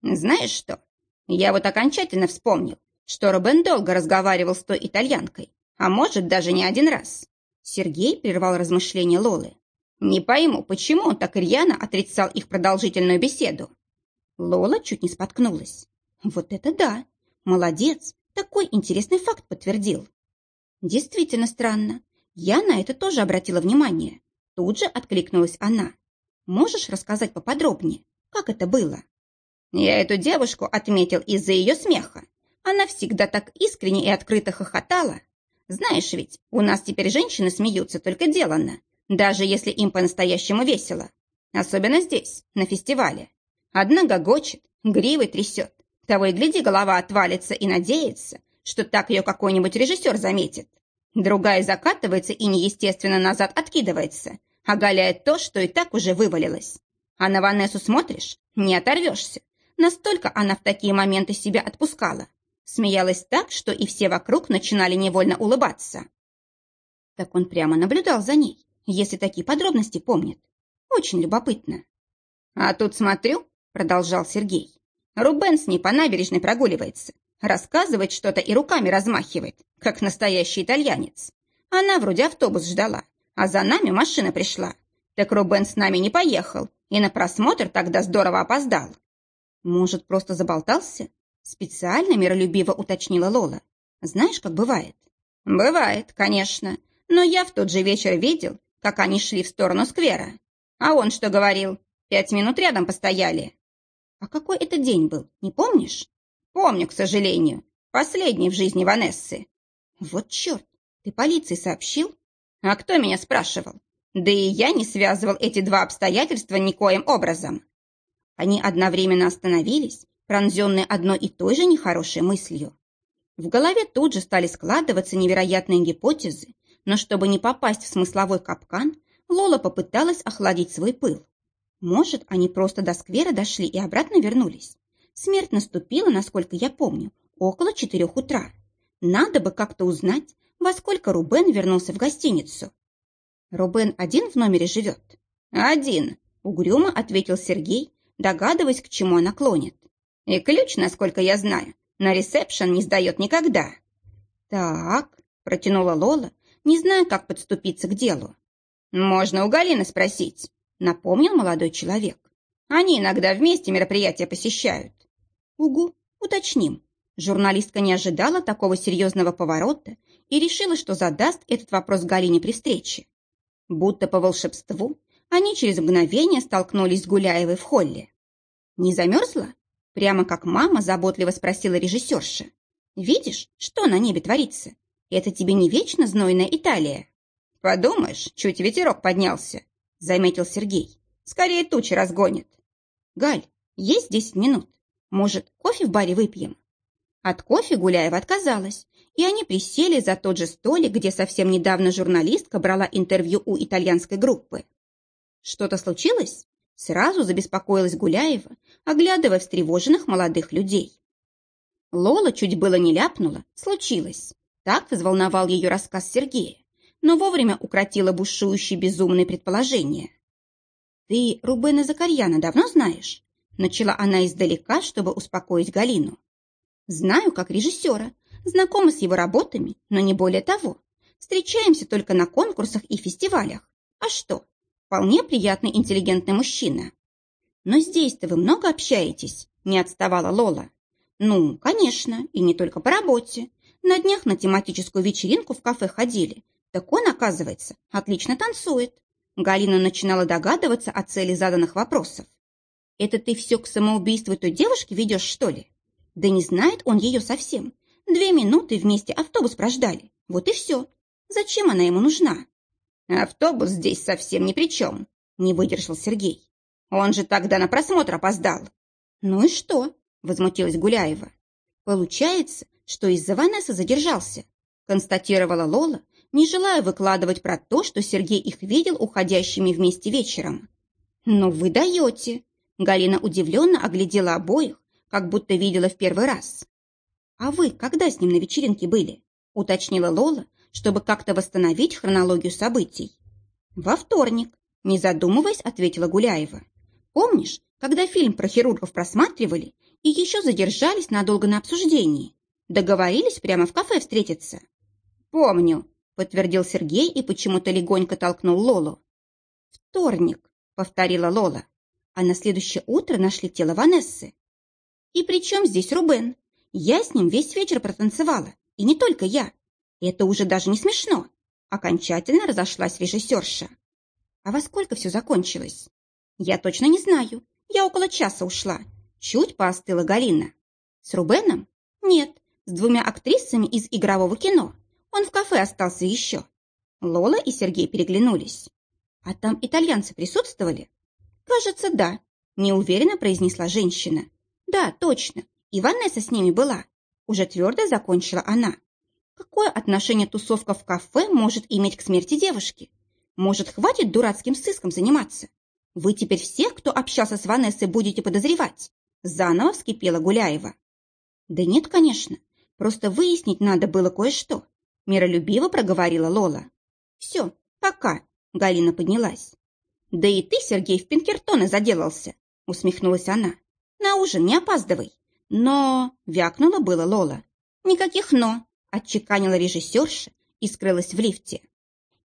«Знаешь что, я вот окончательно вспомнил, что Робен долго разговаривал с той итальянкой, а может, даже не один раз». Сергей прервал размышления Лолы. «Не пойму, почему он так рьяно отрицал их продолжительную беседу?» Лола чуть не споткнулась. «Вот это да! Молодец! Такой интересный факт подтвердил!» «Действительно странно. Я на это тоже обратила внимание. Тут же откликнулась она. Можешь рассказать поподробнее, как это было? Я эту девушку отметил из-за ее смеха. Она всегда так искренне и открыто хохотала. Знаешь ведь, у нас теперь женщины смеются только деланно, даже если им по-настоящему весело. Особенно здесь, на фестивале. Одна гогочет, гривой трясет. Того и гляди, голова отвалится и надеется, что так ее какой-нибудь режиссер заметит. Другая закатывается и неестественно назад откидывается, оголяет то, что и так уже вывалилось. А на Ванессу смотришь, не оторвешься. Настолько она в такие моменты себя отпускала. Смеялась так, что и все вокруг начинали невольно улыбаться. Так он прямо наблюдал за ней, если такие подробности помнит. Очень любопытно. «А тут смотрю», — продолжал Сергей, Рубен с ней по набережной прогуливается, рассказывает что-то и руками размахивает, как настоящий итальянец. Она вроде автобус ждала, а за нами машина пришла. Так Рубен с нами не поехал, и на просмотр тогда здорово опоздал. Может, просто заболтался? Специально миролюбиво уточнила Лола. Знаешь, как бывает? Бывает, конечно. Но я в тот же вечер видел, как они шли в сторону сквера. А он что говорил? Пять минут рядом постояли. А какой это день был, не помнишь? Помню, к сожалению. Последний в жизни Ванессы. Вот черт, ты полиции сообщил? А кто меня спрашивал? Да и я не связывал эти два обстоятельства никоим образом. Они одновременно остановились, пронзенные одной и той же нехорошей мыслью. В голове тут же стали складываться невероятные гипотезы, но чтобы не попасть в смысловой капкан, Лола попыталась охладить свой пыл. Может, они просто до сквера дошли и обратно вернулись. Смерть наступила, насколько я помню, около четырех утра. Надо бы как-то узнать, во сколько Рубен вернулся в гостиницу. Рубен один в номере живет? Один, угрюмо ответил Сергей, догадываясь, к чему она клонит. И ключ, насколько я знаю, на ресепшн не сдает никогда. Так, протянула Лола, не зная, как подступиться к делу. Можно у Галины спросить, напомнил молодой человек. Они иногда вместе мероприятия посещают. Угу, уточним. Журналистка не ожидала такого серьезного поворота и решила, что задаст этот вопрос Галине при встрече. Будто по волшебству они через мгновение столкнулись с Гуляевой в холле. «Не замерзла?» Прямо как мама заботливо спросила режиссерша. «Видишь, что на небе творится? Это тебе не вечно знойная Италия?» «Подумаешь, чуть ветерок поднялся», — заметил Сергей. «Скорее тучи разгонит». «Галь, есть десять минут. Может, кофе в баре выпьем?» От кофе Гуляева отказалась, и они присели за тот же столик, где совсем недавно журналистка брала интервью у итальянской группы. «Что-то случилось?» Сразу забеспокоилась Гуляева, оглядывая встревоженных молодых людей. Лола чуть было не ляпнула. Случилось. Так взволновал ее рассказ Сергея, но вовремя укротила бушующие безумные предположения. «Ты Рубена Закарьяна давно знаешь?» Начала она издалека, чтобы успокоить Галину. «Знаю, как режиссера, знакома с его работами, но не более того. Встречаемся только на конкурсах и фестивалях. А что? Вполне приятный интеллигентный мужчина. Но здесь-то вы много общаетесь, не отставала Лола. Ну, конечно, и не только по работе. На днях на тематическую вечеринку в кафе ходили. Так он, оказывается, отлично танцует. Галина начинала догадываться о цели заданных вопросов. «Это ты все к самоубийству той девушки ведешь, что ли?» Да не знает он ее совсем. Две минуты вместе автобус прождали. Вот и все. Зачем она ему нужна? Автобус здесь совсем ни при чем, не выдержал Сергей. Он же тогда на просмотр опоздал. Ну и что? Возмутилась Гуляева. Получается, что из-за Ванессы задержался, констатировала Лола, не желая выкладывать про то, что Сергей их видел уходящими вместе вечером. «Но вы даете!» Галина удивленно оглядела обоих, как будто видела в первый раз. «А вы когда с ним на вечеринке были?» уточнила Лола, чтобы как-то восстановить хронологию событий. «Во вторник», не задумываясь, ответила Гуляева. «Помнишь, когда фильм про хирургов просматривали и еще задержались надолго на обсуждении? Договорились прямо в кафе встретиться?» «Помню», — подтвердил Сергей и почему-то легонько толкнул Лолу. «Вторник», — повторила Лола. А на следующее утро нашли тело Ванессы. «И при чем здесь Рубен? Я с ним весь вечер протанцевала, и не только я. Это уже даже не смешно». Окончательно разошлась режиссерша. «А во сколько все закончилось?» «Я точно не знаю. Я около часа ушла. Чуть поостыла Галина. С Рубеном? Нет, с двумя актрисами из игрового кино. Он в кафе остался еще». Лола и Сергей переглянулись. «А там итальянцы присутствовали?» «Кажется, да», – неуверенно произнесла женщина. «Да, точно. И Ванесса с ними была». Уже твердо закончила она. «Какое отношение тусовка в кафе может иметь к смерти девушки? Может, хватит дурацким сыском заниматься? Вы теперь всех, кто общался с Ванессой, будете подозревать?» Заново вскипела Гуляева. «Да нет, конечно. Просто выяснить надо было кое-что», – миролюбиво проговорила Лола. «Все, пока», Галина поднялась. «Да и ты, Сергей, в Пинкертоне заделался!» усмехнулась она. «На ужин не опаздывай!» «Но...» — вякнула было Лола. «Никаких «но», — отчеканила режиссерша и скрылась в лифте.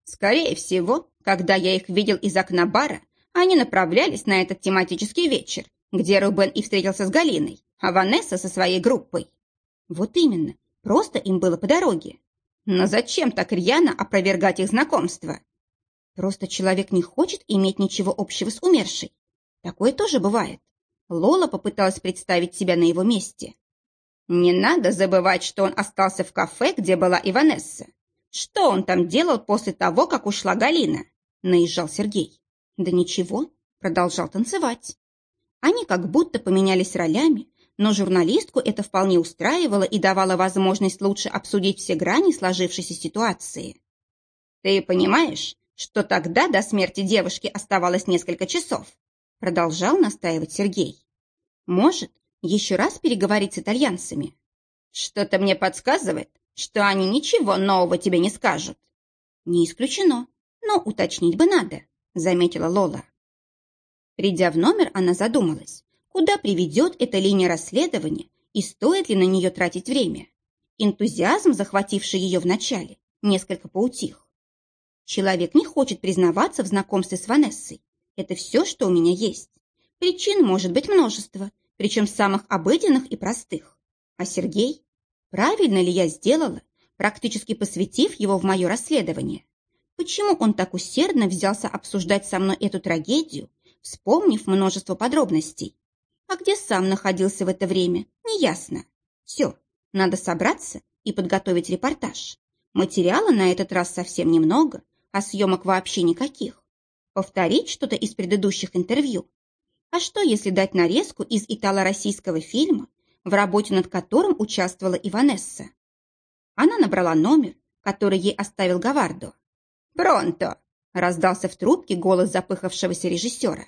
«Скорее всего, когда я их видел из окна бара, они направлялись на этот тематический вечер, где Рубен и встретился с Галиной, а Ванесса со своей группой. Вот именно, просто им было по дороге. Но зачем так рьяно опровергать их знакомство? Просто человек не хочет иметь ничего общего с умершей. Такое тоже бывает. Лола попыталась представить себя на его месте. Не надо забывать, что он остался в кафе, где была Иванесса. Что он там делал после того, как ушла Галина? Наезжал Сергей. Да ничего, продолжал танцевать. Они как будто поменялись ролями, но журналистку это вполне устраивало и давало возможность лучше обсудить все грани сложившейся ситуации. «Ты понимаешь, что тогда до смерти девушки оставалось несколько часов, продолжал настаивать Сергей. Может, еще раз переговорить с итальянцами? Что-то мне подсказывает, что они ничего нового тебе не скажут. Не исключено, но уточнить бы надо, заметила Лола. Придя в номер, она задумалась, куда приведет эта линия расследования и стоит ли на нее тратить время. Энтузиазм, захвативший ее вначале, несколько поутих. Человек не хочет признаваться в знакомстве с Ванессой. Это все, что у меня есть. Причин может быть множество, причем самых обыденных и простых. А Сергей? Правильно ли я сделала, практически посвятив его в мое расследование? Почему он так усердно взялся обсуждать со мной эту трагедию, вспомнив множество подробностей? А где сам находился в это время, неясно. Все, надо собраться и подготовить репортаж. Материала на этот раз совсем немного, а съемок вообще никаких. Повторить что-то из предыдущих интервью. А что, если дать нарезку из итало-российского фильма, в работе над которым участвовала Иванесса? Она набрала номер, который ей оставил Гавардо. «Пронто!» – раздался в трубке голос запыхавшегося режиссера.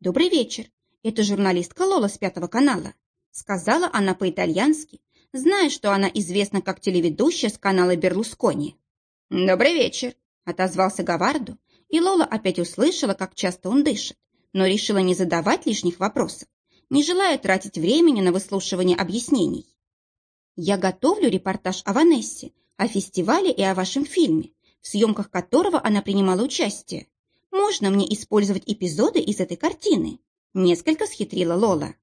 «Добрый вечер. Это журналистка Лола с Пятого канала», – сказала она по-итальянски, зная, что она известна как телеведущая с канала Берлускони. «Добрый вечер отозвался Гаварду, и Лола опять услышала, как часто он дышит, но решила не задавать лишних вопросов, не желая тратить времени на выслушивание объяснений. «Я готовлю репортаж о Ванессе, о фестивале и о вашем фильме, в съемках которого она принимала участие. Можно мне использовать эпизоды из этой картины?» Несколько схитрила Лола.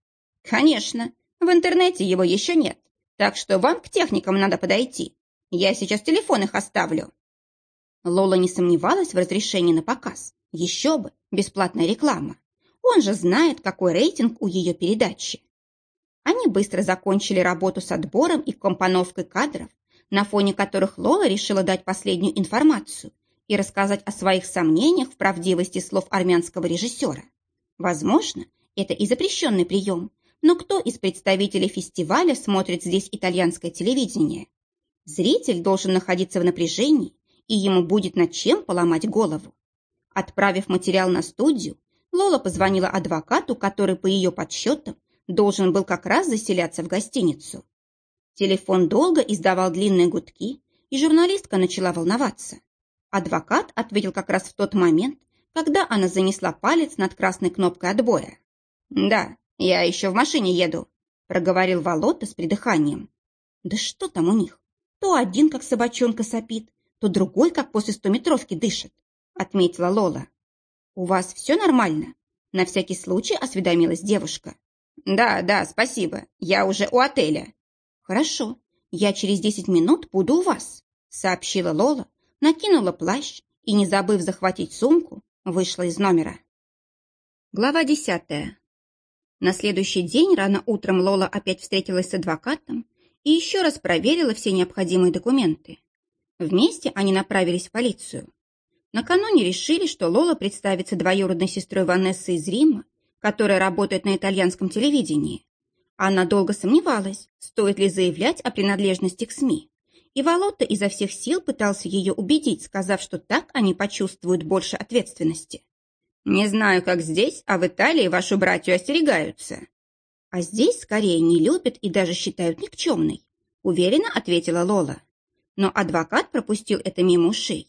«Конечно, в интернете его еще нет, так что вам к техникам надо подойти. Я сейчас телефон их оставлю». Лола не сомневалась в разрешении на показ. Еще бы, бесплатная реклама. Он же знает, какой рейтинг у ее передачи. Они быстро закончили работу с отбором и компоновкой кадров, на фоне которых Лола решила дать последнюю информацию и рассказать о своих сомнениях в правдивости слов армянского режиссера. Возможно, это и запрещенный прием, но кто из представителей фестиваля смотрит здесь итальянское телевидение? Зритель должен находиться в напряжении и ему будет над чем поломать голову. Отправив материал на студию, Лола позвонила адвокату, который, по ее подсчетам, должен был как раз заселяться в гостиницу. Телефон долго издавал длинные гудки, и журналистка начала волноваться. Адвокат ответил как раз в тот момент, когда она занесла палец над красной кнопкой отбоя. «Да, я еще в машине еду», — проговорил Волота с придыханием. «Да что там у них? То один, как собачонка, сопит, то другой, как после стометровки, дышит», — отметила Лола. «У вас все нормально?» — на всякий случай осведомилась девушка. «Да, да, спасибо. Я уже у отеля». «Хорошо. Я через десять минут буду у вас», — сообщила Лола, накинула плащ и, не забыв захватить сумку, вышла из номера. Глава десятая. На следующий день рано утром Лола опять встретилась с адвокатом и еще раз проверила все необходимые документы. Вместе они направились в полицию. Накануне решили, что Лола представится двоюродной сестрой Ванессы из Рима, которая работает на итальянском телевидении. Она долго сомневалась, стоит ли заявлять о принадлежности к СМИ. И Волотта изо всех сил пытался ее убедить, сказав, что так они почувствуют больше ответственности. «Не знаю, как здесь, а в Италии вашу братью остерегаются». «А здесь скорее не любят и даже считают никчемной», уверенно ответила Лола. Но адвокат пропустил это мимо ушей.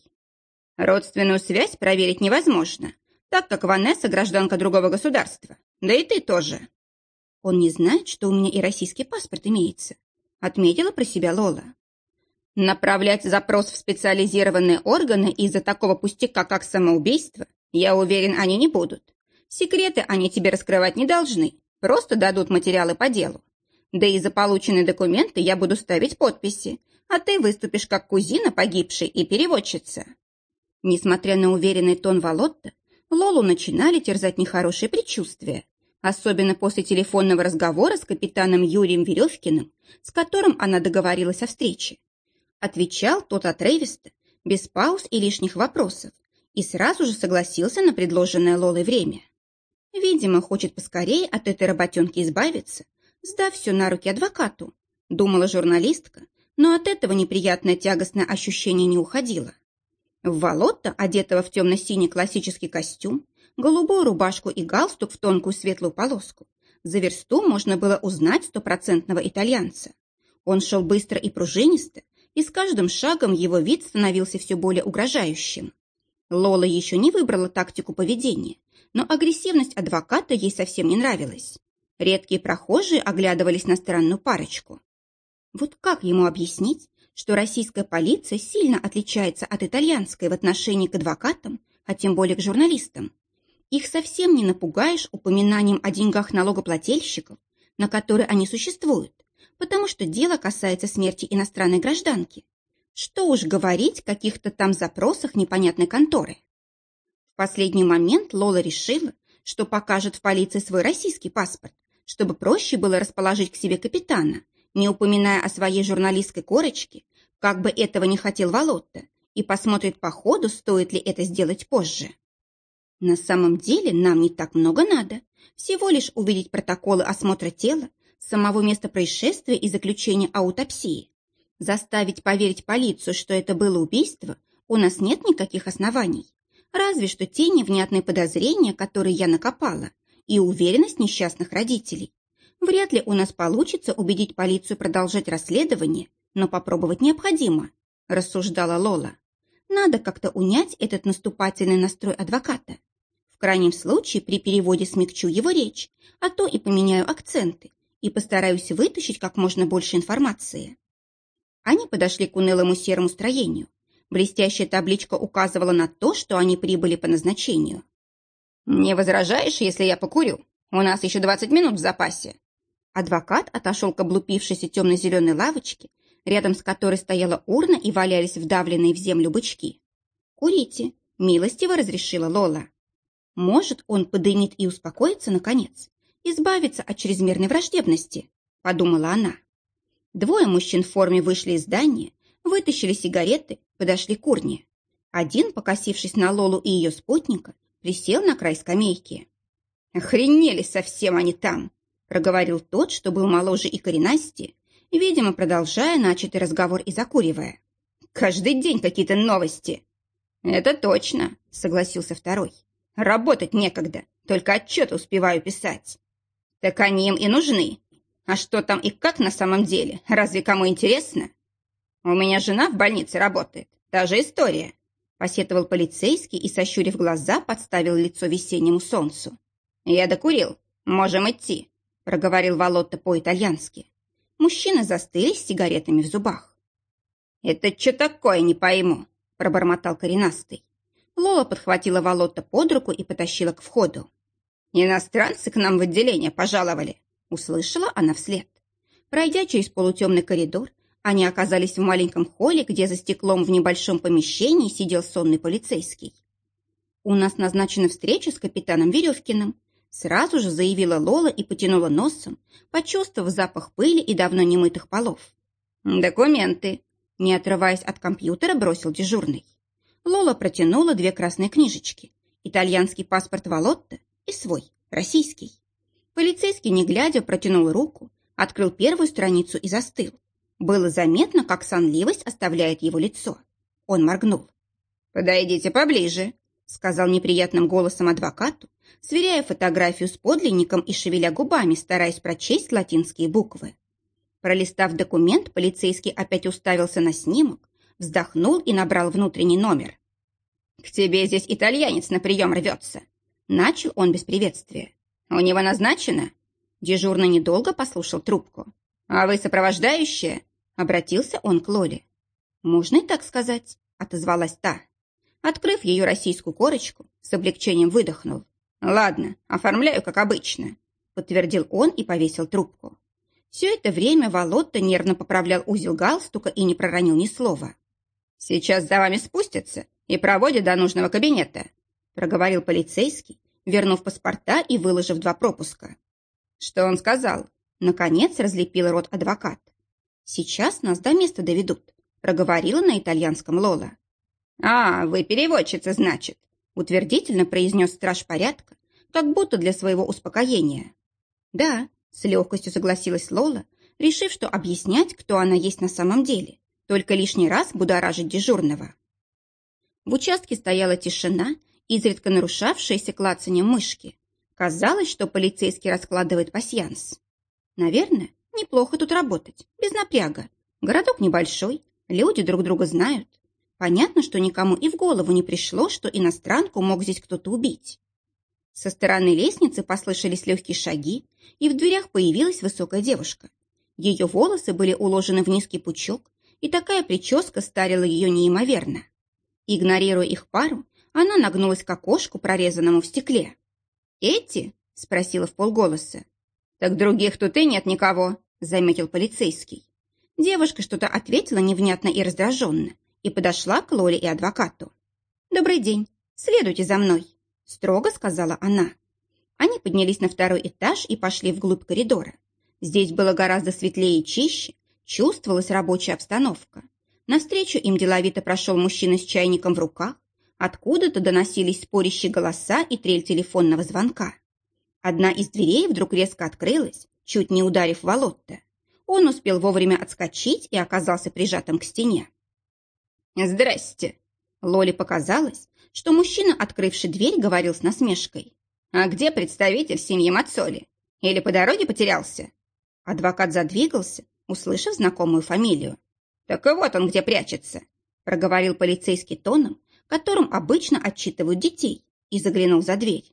«Родственную связь проверить невозможно, так как Ванесса гражданка другого государства. Да и ты тоже». «Он не знает, что у меня и российский паспорт имеется», отметила про себя Лола. Направлять запрос в специализированные органы из-за такого пустяка, как самоубийство, я уверен, они не будут. Секреты они тебе раскрывать не должны, просто дадут материалы по делу. Да и за полученные документы я буду ставить подписи, а ты выступишь как кузина погибшей и переводчица. Несмотря на уверенный тон Волотта, Лолу начинали терзать нехорошие предчувствия, особенно после телефонного разговора с капитаном Юрием Веревкиным, с которым она договорилась о встрече. Отвечал тот отрывисто, без пауз и лишних вопросов, и сразу же согласился на предложенное Лолой время. Видимо, хочет поскорее от этой работенки избавиться, сдав все на руки адвокату, думала журналистка, но от этого неприятное тягостное ощущение не уходило. В Волотто, одетого в темно-синий классический костюм, голубую рубашку и галстук в тонкую светлую полоску, за версту можно было узнать стопроцентного итальянца. Он шел быстро и пружинисто, и с каждым шагом его вид становился все более угрожающим. Лола еще не выбрала тактику поведения, но агрессивность адвоката ей совсем не нравилась. Редкие прохожие оглядывались на странную парочку. Вот как ему объяснить, что российская полиция сильно отличается от итальянской в отношении к адвокатам, а тем более к журналистам? Их совсем не напугаешь упоминанием о деньгах налогоплательщиков, на которые они существуют, потому что дело касается смерти иностранной гражданки. Что уж говорить о каких-то там запросах непонятной конторы. В последний момент Лола решила, что покажет в полиции свой российский паспорт, чтобы проще было расположить к себе капитана, не упоминая о своей журналистской корочке, как бы этого не хотел Волотта, и посмотрит по ходу, стоит ли это сделать позже. На самом деле нам не так много надо. Всего лишь увидеть протоколы осмотра тела самого места происшествия и заключения аутопсии. Заставить поверить полицию, что это было убийство, у нас нет никаких оснований. Разве что те невнятные подозрения, которые я накопала, и уверенность несчастных родителей. Вряд ли у нас получится убедить полицию продолжать расследование, но попробовать необходимо, рассуждала Лола. Надо как-то унять этот наступательный настрой адвоката. В крайнем случае при переводе смягчу его речь, а то и поменяю акценты, и постараюсь вытащить как можно больше информации. Они подошли к унылому серому строению. Блестящая табличка указывала на то, что они прибыли по назначению. «Не возражаешь, если я покурю? У нас еще двадцать минут в запасе». Адвокат отошел к облупившейся темно-зеленой лавочке, рядом с которой стояла урна и валялись вдавленные в землю бычки. «Курите», — милостиво разрешила Лола. «Может, он подымит и успокоится, наконец?» избавиться от чрезмерной враждебности», – подумала она. Двое мужчин в форме вышли из здания, вытащили сигареты, подошли к урне. Один, покосившись на Лолу и ее спутника, присел на край скамейки. «Охренели совсем они там!» – проговорил тот, что был моложе и коренастее, видимо, продолжая начатый разговор и закуривая. «Каждый день какие-то новости!» «Это точно!» – согласился второй. «Работать некогда, только отчеты успеваю писать. Так они им и нужны. А что там и как на самом деле, разве кому интересно? У меня жена в больнице работает, та же история. Посетовал полицейский и, сощурив глаза, подставил лицо весеннему солнцу. «Я докурил. Можем идти», — проговорил Волотта по-итальянски. Мужчины застыли с сигаретами в зубах. «Это что такое, не пойму?» – пробормотал коренастый. Лола подхватила Волотта под руку и потащила к входу. «Иностранцы к нам в отделение пожаловали», – услышала она вслед. Пройдя через полутемный коридор, они оказались в маленьком холле, где за стеклом в небольшом помещении сидел сонный полицейский. «У нас назначена встреча с капитаном Веревкиным», сразу же заявила Лола и потянула носом, почувствовав запах пыли и давно немытых полов. «Документы», – не отрываясь от компьютера, бросил дежурный. Лола протянула две красные книжечки. Итальянский паспорт Волотта и свой, российский. Полицейский, не глядя, протянул руку, открыл первую страницу и застыл. Было заметно, как сонливость оставляет его лицо. Он моргнул. «Подойдите поближе», — сказал неприятным голосом адвокату, сверяя фотографию с подлинником и шевеля губами, стараясь прочесть латинские буквы. Пролистав документ, полицейский опять уставился на снимок, вздохнул и набрал внутренний номер. «К тебе здесь итальянец на прием рвется», — начал он без приветствия. «У него назначено?» Дежурный недолго послушал трубку. «А вы сопровождающая?» Обратился он к Лоле. «Можно и так сказать», — отозвалась та. Открыв ее российскую корочку, с облегчением выдохнул. «Ладно, оформляю, как обычно», — подтвердил он и повесил трубку. Все это время Волотта нервно поправлял узел галстука и не проронил ни слова. «Сейчас за вами спустятся и проводят до нужного кабинета», — проговорил полицейский, вернув паспорта и выложив два пропуска. «Что он сказал?» Наконец разлепил рот адвокат. «Сейчас нас до места доведут», — проговорила на итальянском Лола. «А, вы переводчица, значит», — утвердительно произнес страж порядка, как будто для своего успокоения. «Да», — с легкостью согласилась Лола, решив, что объяснять, кто она есть на самом деле, только лишний раз будоражить дежурного. В участке стояла тишина, изредка нарушавшаяся клацанием мышки. Казалось, что полицейский раскладывает пасьянс. Наверное, Неплохо тут работать, без напряга. Городок небольшой, люди друг друга знают. Понятно, что никому и в голову не пришло, что иностранку мог здесь кто-то убить. Со стороны лестницы послышались легкие шаги, и в дверях появилась высокая девушка. Ее волосы были уложены в низкий пучок, и такая прическа старила ее неимоверно. Игнорируя их пару, она нагнулась к окошку, прорезанному в стекле. «Эти?» – спросила в полголоса. «Так других тут и нет никого», — заметил полицейский. Девушка что-то ответила невнятно и раздраженно и подошла к Лоле и адвокату. «Добрый день. Следуйте за мной», — строго сказала она. Они поднялись на второй этаж и пошли вглубь коридора. Здесь было гораздо светлее и чище, чувствовалась рабочая обстановка. Навстречу им деловито прошел мужчина с чайником в руках. Откуда-то доносились спорящие голоса и трель телефонного звонка. Одна из дверей вдруг резко открылась, чуть не ударив Волотта. Он успел вовремя отскочить и оказался прижатым к стене. «Здрасте!» Лоле показалось, что мужчина, открывший дверь, говорил с насмешкой. «А где представитель семьи Мацоли? Или по дороге потерялся?» Адвокат задвигался, услышав знакомую фамилию. «Так и вот он где прячется», проговорил полицейский тоном, которым обычно отчитывают детей, и заглянул за дверь.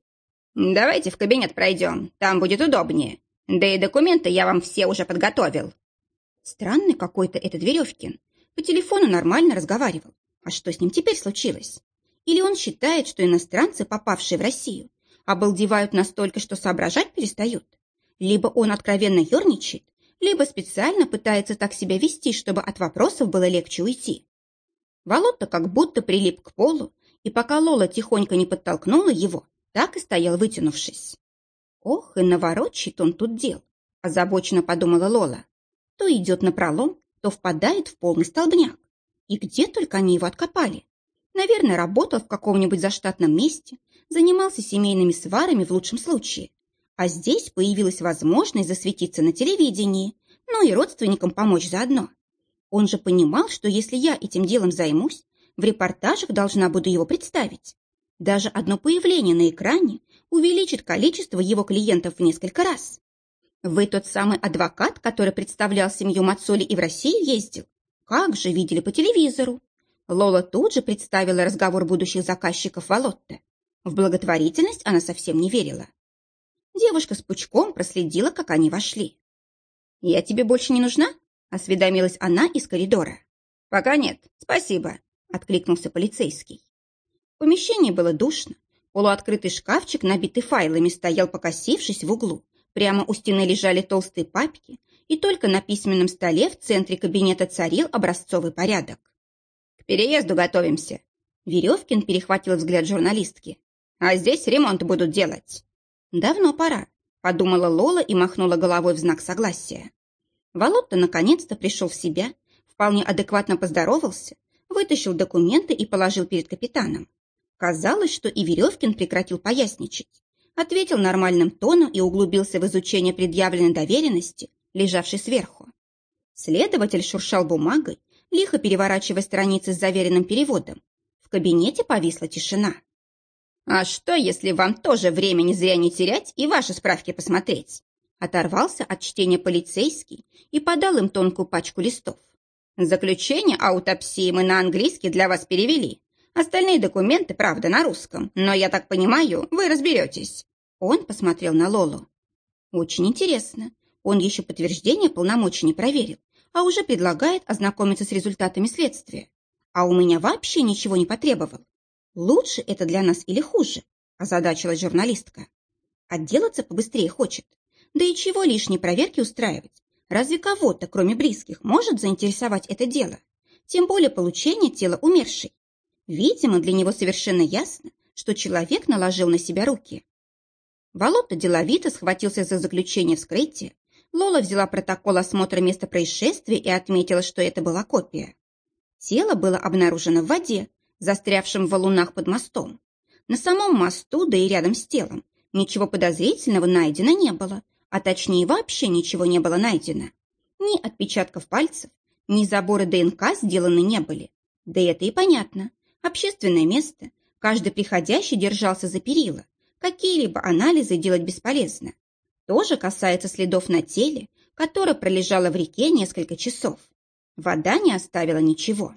«Давайте в кабинет пройдем, там будет удобнее. Да и документы я вам все уже подготовил. Странный какой-то этот Веревкин. По телефону нормально разговаривал. А что с ним теперь случилось? Или он считает, что иностранцы, попавшие в Россию, обалдевают настолько, что соображать перестают? Либо он откровенно ерничает, либо специально пытается так себя вести, чтобы от вопросов было легче уйти. Володя как будто прилип к полу, и пока Лола тихонько не подтолкнула его, так и стоял вытянувшись. Ох, и наворочит он тут дел, озабоченно подумала Лола. То идет на пролом, то впадает в полный столбняк. И где только они его откопали? Наверное, работал в каком-нибудь заштатном месте, занимался семейными сварами в лучшем случае. А здесь появилась возможность засветиться на телевидении, ну и родственникам помочь заодно. Он же понимал, что если я этим делом займусь, в репортажах должна буду его представить. Даже одно появление на экране увеличит количество его клиентов в несколько раз. Вы тот самый адвокат, который представлял семью Мацоли и в Россию ездил? Как же, видели по телевизору. Лола тут же представила разговор будущих заказчиков Волотте. В благотворительность она совсем не верила. Девушка с пучком проследила, как они вошли. «Я тебе больше не нужна?» – осведомилась она из коридора. «Пока нет, спасибо», – откликнулся полицейский. В помещении было душно. Полуоткрытый шкафчик, набитый файлами, стоял покосившись в углу. Прямо у стены лежали толстые папки, и только на письменном столе в центре кабинета царил образцовый порядок. «К переезду готовимся», – Веревкин перехватил взгляд журналистки. «А здесь ремонт будут делать». «Давно пора», – подумала Лола и махнула головой в знак согласия. Володта наконец-то пришел в себя, вполне адекватно поздоровался, вытащил документы и положил перед капитаном. Казалось, что и Веревкин прекратил поясничать. Ответил нормальным тоном и углубился в изучение предъявленной доверенности, лежавшей сверху. Следователь шуршал бумагой, лихо переворачивая страницы с заверенным переводом. В кабинете повисла тишина. «А что, если вам тоже времени зря не терять и ваши справки посмотреть?» Оторвался от чтения полицейский и подал им тонкую пачку листов. «Заключение аутопсии мы на английский для вас перевели. Остальные документы, правда, на русском, но, я так понимаю, вы разберетесь». Он посмотрел на Лолу. «Очень интересно. Он еще подтверждение полномочий не проверил, а уже предлагает ознакомиться с результатами следствия. А у меня вообще ничего не потребовал. Лучше это для нас или хуже? Озадачилась журналистка. Отделаться побыстрее хочет. Да и чего лишней проверки устраивать? Разве кого-то, кроме близких, может заинтересовать это дело? Тем более получение тела умершей. Видимо, для него совершенно ясно, что человек наложил на себя руки. Волота деловито схватился за заключение вскрытия. Лола взяла протокол осмотра места происшествия и отметила, что это была копия. Тело было обнаружено в воде, застрявшим в валунах под мостом. На самом мосту, да и рядом с телом, ничего подозрительного найдено не было, а точнее вообще ничего не было найдено. Ни отпечатков пальцев, ни заборы ДНК сделаны не были. Да это и понятно. Общественное место, каждый приходящий держался за перила, какие-либо анализы делать бесполезно. То же касается следов на теле, которое пролежало в реке несколько часов. Вода не оставила ничего.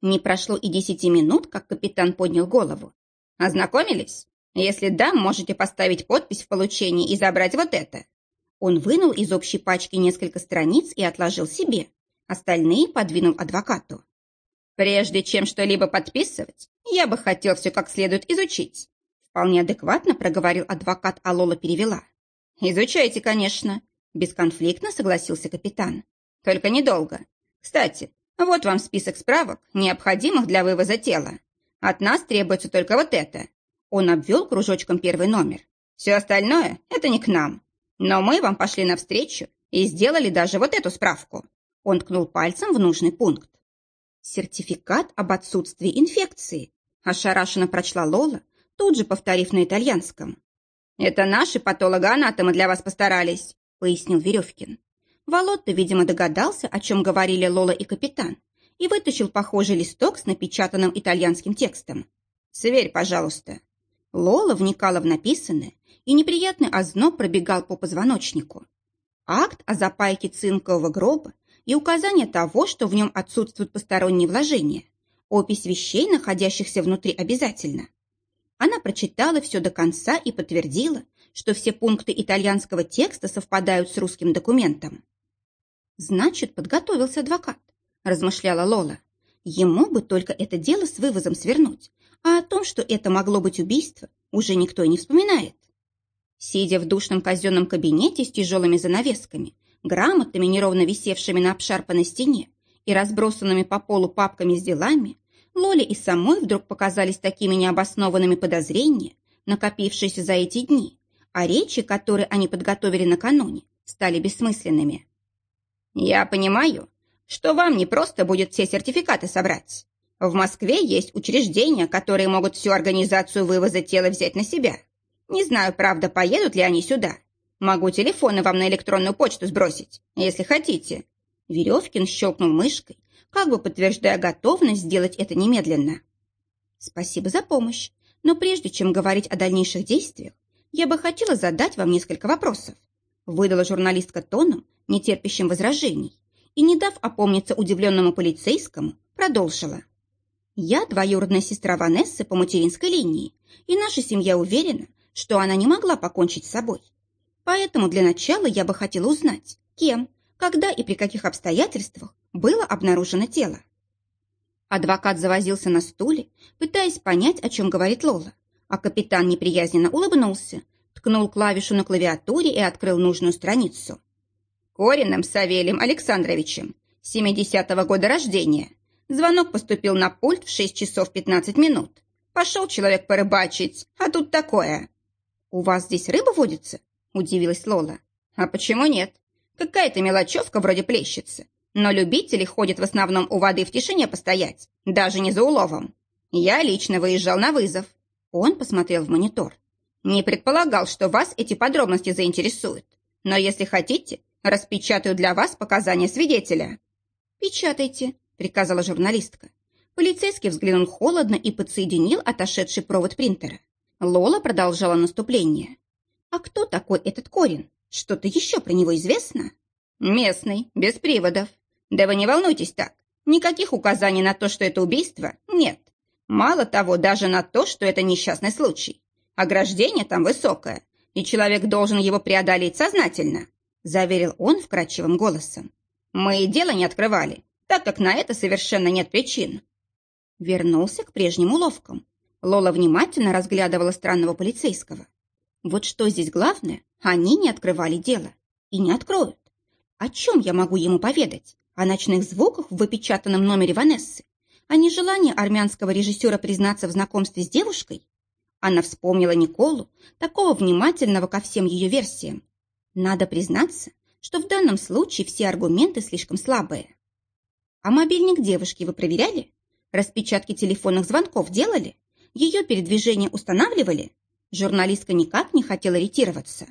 Не прошло и десяти минут, как капитан поднял голову. «Ознакомились? Если да, можете поставить подпись в получении и забрать вот это». Он вынул из общей пачки несколько страниц и отложил себе. Остальные подвинул адвокату. «Прежде чем что-либо подписывать, я бы хотел все как следует изучить». Вполне адекватно проговорил адвокат, а Лола перевела. «Изучайте, конечно», – бесконфликтно согласился капитан. «Только недолго. Кстати, вот вам список справок, необходимых для вывоза тела. От нас требуется только вот это. Он обвел кружочком первый номер. Все остальное – это не к нам. Но мы вам пошли навстречу и сделали даже вот эту справку. Он ткнул пальцем в нужный пункт. Сертификат об отсутствии инфекции. Ошарашенно прочла Лола, тут же повторив на итальянском. «Это наши патологоанатомы для вас постарались», – пояснил Веревкин. Володта, видимо, догадался, о чем говорили Лола и капитан, и вытащил похожий листок с напечатанным итальянским текстом. «Сверь, пожалуйста». Лола вникала в написанное, и неприятный озноб пробегал по позвоночнику. Акт о запайке цинкового гроба и указание того, что в нем отсутствуют посторонние вложения. Опись вещей, находящихся внутри, обязательно. Она прочитала все до конца и подтвердила, что все пункты итальянского текста совпадают с русским документом. Значит, подготовился адвокат, размышляла Лола. Ему бы только это дело с вывозом свернуть, а о том, что это могло быть убийство, уже никто и не вспоминает. Сидя в душном казенном кабинете с тяжелыми занавесками, грамотами, неровно висевшими на обшарпанной стене и разбросанными по полу папками с делами, Лоле и самой вдруг показались такими необоснованными подозрения, накопившиеся за эти дни, а речи, которые они подготовили накануне, стали бессмысленными. Я понимаю, что вам не просто будет все сертификаты собрать. В Москве есть учреждения, которые могут всю организацию вывоза тела взять на себя. Не знаю, правда, поедут ли они сюда. Могу телефоны вам на электронную почту сбросить, если хотите». Веревкин щелкнул мышкой, как бы подтверждая готовность сделать это немедленно. «Спасибо за помощь, Но прежде чем говорить о дальнейших действиях, я бы хотела задать вам несколько вопросов. Выдала журналистка тоном, не терпящим возражений, и, не дав опомниться удивленному полицейскому, продолжила. Я двоюродная сестра Ванессы по материнской линии, и наша семья уверена, что она не могла покончить с собой. Поэтому для начала я бы хотела узнать, кем, когда и при каких обстоятельствах было обнаружено тело. Адвокат завозился на стуле, пытаясь понять, о чем говорит Лола, а капитан неприязненно улыбнулся, ткнул клавишу на клавиатуре и открыл нужную страницу. Кориным Савелием Александровичем, 70-го года рождения. Звонок поступил на пульт в 6 часов 15 минут. Пошел человек порыбачить, а тут такое. «У вас здесь рыба водится?» – удивилась Лола. «А почему нет? Какая-то мелочевка вроде плещется. Но любители ходят в основном у воды в тишине постоять, даже не за уловом. Я лично выезжал на вызов. Он посмотрел в монитор. Не предполагал, что вас эти подробности заинтересуют. Но если хотите, распечатаю для вас показания свидетеля». «Печатайте», — приказала журналистка. Полицейский взглянул холодно и подсоединил отошедший провод принтера. Лола продолжала наступление. «А кто такой этот Корин? Что-то еще про него известно?» «Местный, без приводов. Да вы не волнуйтесь так. Никаких указаний на то, что это убийство, нет. Мало того, даже на то, что это несчастный случай. Ограждение там высокое, и человек должен его преодолеть сознательно», заверил он вкрадчивым голосом. «Мы и дело не открывали, так как на это совершенно нет причин». Вернулся к прежним уловкам. Лола внимательно разглядывала странного полицейского. Вот что здесь главное, они не открывали дело. И не откроют. О чем я могу ему поведать? О ночных звуках в выпечатанном номере Ванессы? О нежелании армянского режиссера признаться в знакомстве с девушкой? Она вспомнила Николу, такого внимательного ко всем ее версиям. Надо признаться, что в данном случае все аргументы слишком слабые. А мобильник девушки вы проверяли? Распечатки телефонных звонков делали? Ее передвижение устанавливали? Журналистка никак не хотела ретироваться.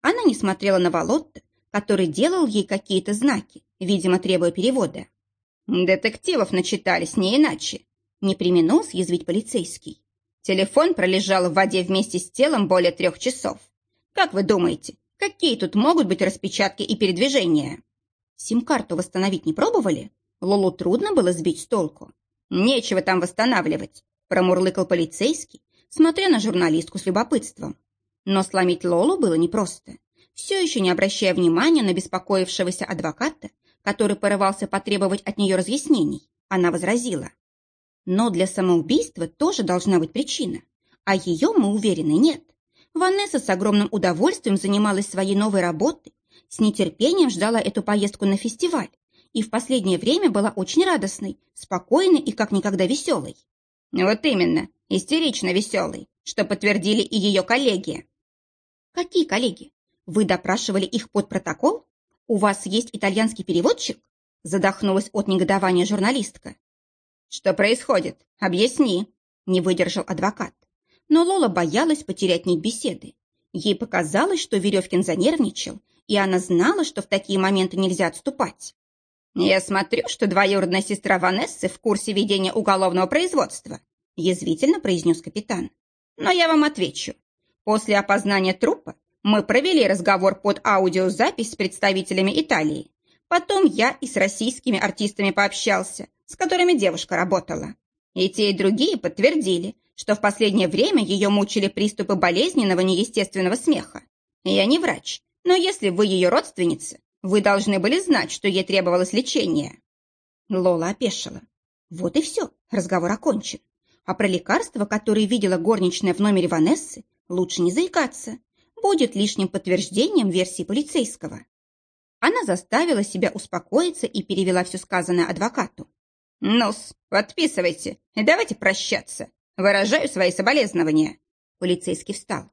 Она не смотрела на Волотта, который делал ей какие-то знаки, видимо, требуя перевода. Детективов начитались не иначе. Не применул съязвить полицейский. Телефон пролежал в воде вместе с телом более трех часов. Как вы думаете, какие тут могут быть распечатки и передвижения? Сим-карту восстановить не пробовали? Лолу трудно было сбить с толку. «Нечего там восстанавливать», – промурлыкал полицейский, смотря на журналистку с любопытством. Но сломить Лолу было непросто. Все еще не обращая внимания на беспокоившегося адвоката, который порывался потребовать от нее разъяснений, она возразила. Но для самоубийства тоже должна быть причина, а ее, мы уверены, нет. Ванесса с огромным удовольствием занималась своей новой работой, с нетерпением ждала эту поездку на фестиваль и в последнее время была очень радостной, спокойной и как никогда веселой. Вот именно, истерично веселой, что подтвердили и ее коллеги. Какие коллеги? Вы допрашивали их под протокол? У вас есть итальянский переводчик? Задохнулась от негодования журналистка. Что происходит? Объясни, не выдержал адвокат. Но Лола боялась потерять нить беседы. Ей показалось, что Веревкин занервничал, и она знала, что в такие моменты нельзя отступать. «Я смотрю, что двоюродная сестра Ванессы в курсе ведения уголовного производства», язвительно произнес капитан. «Но я вам отвечу. После опознания трупа мы провели разговор под аудиозапись с представителями Италии. Потом я и с российскими артистами пообщался, с которыми девушка работала. И те, и другие подтвердили, что в последнее время ее мучили приступы болезненного неестественного смеха. Я не врач, но если вы ее родственница, вы должны были знать, что ей требовалось лечение». Лола опешила. Вот и все, разговор окончен. А про лекарства, которые видела горничная в номере Ванессы, лучше не заикаться. Будет лишним подтверждением версии полицейского. Она заставила себя успокоиться и перевела все сказанное адвокату. «Ну-с, подписывайте и давайте прощаться. Выражаю свои соболезнования». Полицейский встал.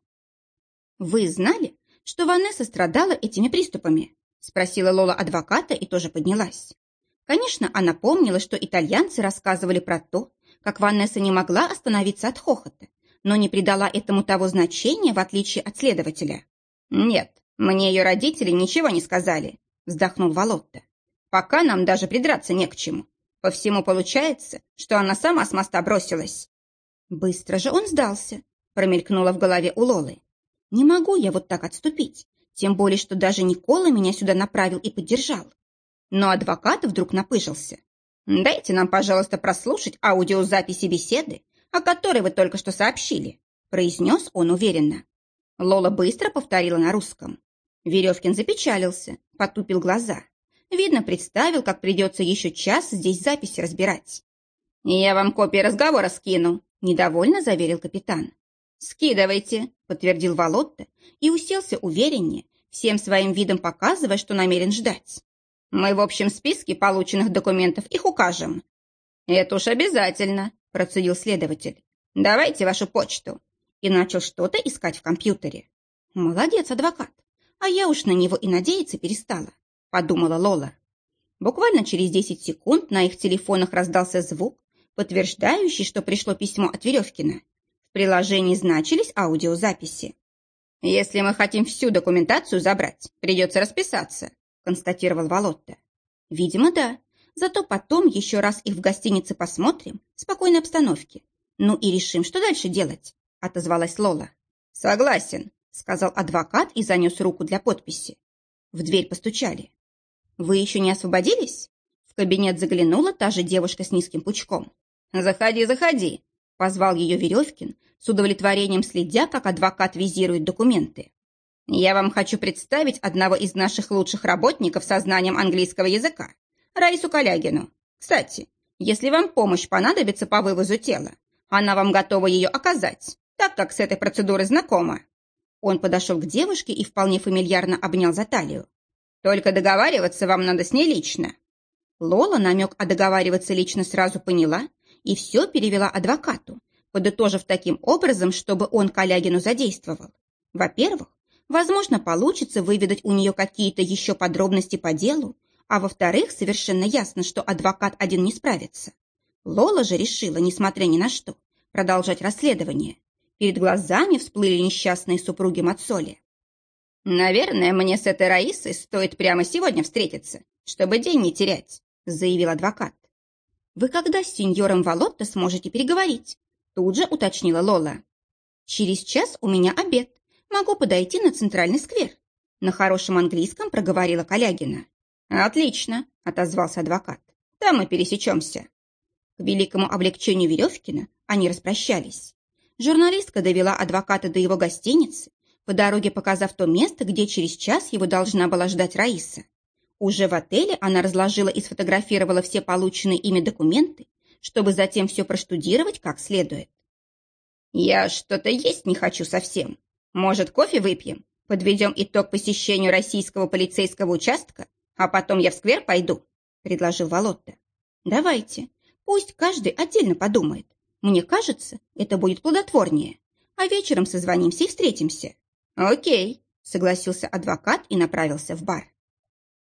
«Вы знали, что Ванесса страдала этими приступами?» Спросила Лола адвоката и тоже поднялась. Конечно, она помнила, что итальянцы рассказывали про то, как Ванесса не могла остановиться от хохота, но не придала этому того значения, в отличие от следователя. «Нет, мне ее родители ничего не сказали», – вздохнул Волотта. «Пока нам даже придраться не к чему. По всему получается, что она сама с моста бросилась». Быстро же он сдался, промелькнуло в голове у Лолы. Не могу я вот так отступить, тем более, что даже Никола меня сюда направил и поддержал. Но адвокат вдруг напыжился. «Дайте нам, пожалуйста, прослушать аудиозаписи беседы, о которой вы только что сообщили», произнес он уверенно. Лола быстро повторила на русском. Веревкин запечалился, потупил глаза. Видно, представил, как придется еще час здесь записи разбирать. «Я вам копии разговора скину», — недовольно заверил капитан. «Скидывайте», — подтвердил Волотта и уселся увереннее, всем своим видом показывая, что намерен ждать. «Мы в общем списке полученных документов их укажем». «Это уж обязательно», — процедил следователь. «Давайте вашу почту». И начал что-то искать в компьютере. «Молодец, адвокат. А я уж на него и надеяться перестала», — подумала Лола. Буквально через десять секунд на их телефонах раздался звук, подтверждающий, что пришло письмо от Веревкина. В приложении значились аудиозаписи. «Если мы хотим всю документацию забрать, придется расписаться», констатировал Волотта. «Видимо, да. Зато потом еще раз их в гостинице посмотрим, в спокойной обстановке. Ну и решим, что дальше делать», отозвалась Лола. «Согласен», сказал адвокат и занес руку для подписи. В дверь постучали. «Вы еще не освободились?» В кабинет заглянула та же девушка с низким пучком. «Заходи, заходи!» – позвал ее Веревкин, с удовлетворением следя, как адвокат визирует документы. «Я вам хочу представить одного из наших лучших работников со знанием английского языка, Раису Калягину. Кстати, если вам помощь понадобится по вывозу тела, она вам готова ее оказать, так как с этой процедурой знакома». Он подошел к девушке и вполне фамильярно обнял за талию. «Только договариваться вам надо с ней лично». Лола намек о договариваться лично сразу поняла и все перевела адвокату, подытожив таким образом, чтобы он Калягину задействовал. Во-первых, возможно, получится выведать у нее какие-то еще подробности по делу, а во-вторых, совершенно ясно, что адвокат один не справится. Лола же решила, несмотря ни на что, продолжать расследование. Перед глазами всплыли несчастные супруги Мацоли. «Наверное, мне с этой Раисой стоит прямо сегодня встретиться, чтобы день не терять», заявил адвокат. «Вы когда с сеньором Волотто сможете переговорить?» Тут же уточнила Лола. «Через час у меня обед. Могу подойти на центральный сквер». На хорошем английском проговорила Калягина. «Отлично», — отозвался адвокат. «Там мы пересечемся». К великому облегчению Веревкина они распрощались. Журналистка довела адвоката до его гостиницы, по дороге показав то место, где через час его должна была ждать Раиса. Уже в отеле она разложила и сфотографировала все полученные ими документы, чтобы затем все проштудировать как следует. «Я что-то есть не хочу совсем. Может, кофе выпьем? Подведем итог посещению российского полицейского участка, а потом я в сквер пойду?» – предложил Волотта. «Давайте. Пусть каждый отдельно подумает. Мне кажется, это будет плодотворнее. А вечером созвонимся и встретимся». «Окей», – согласился адвокат и направился в бар.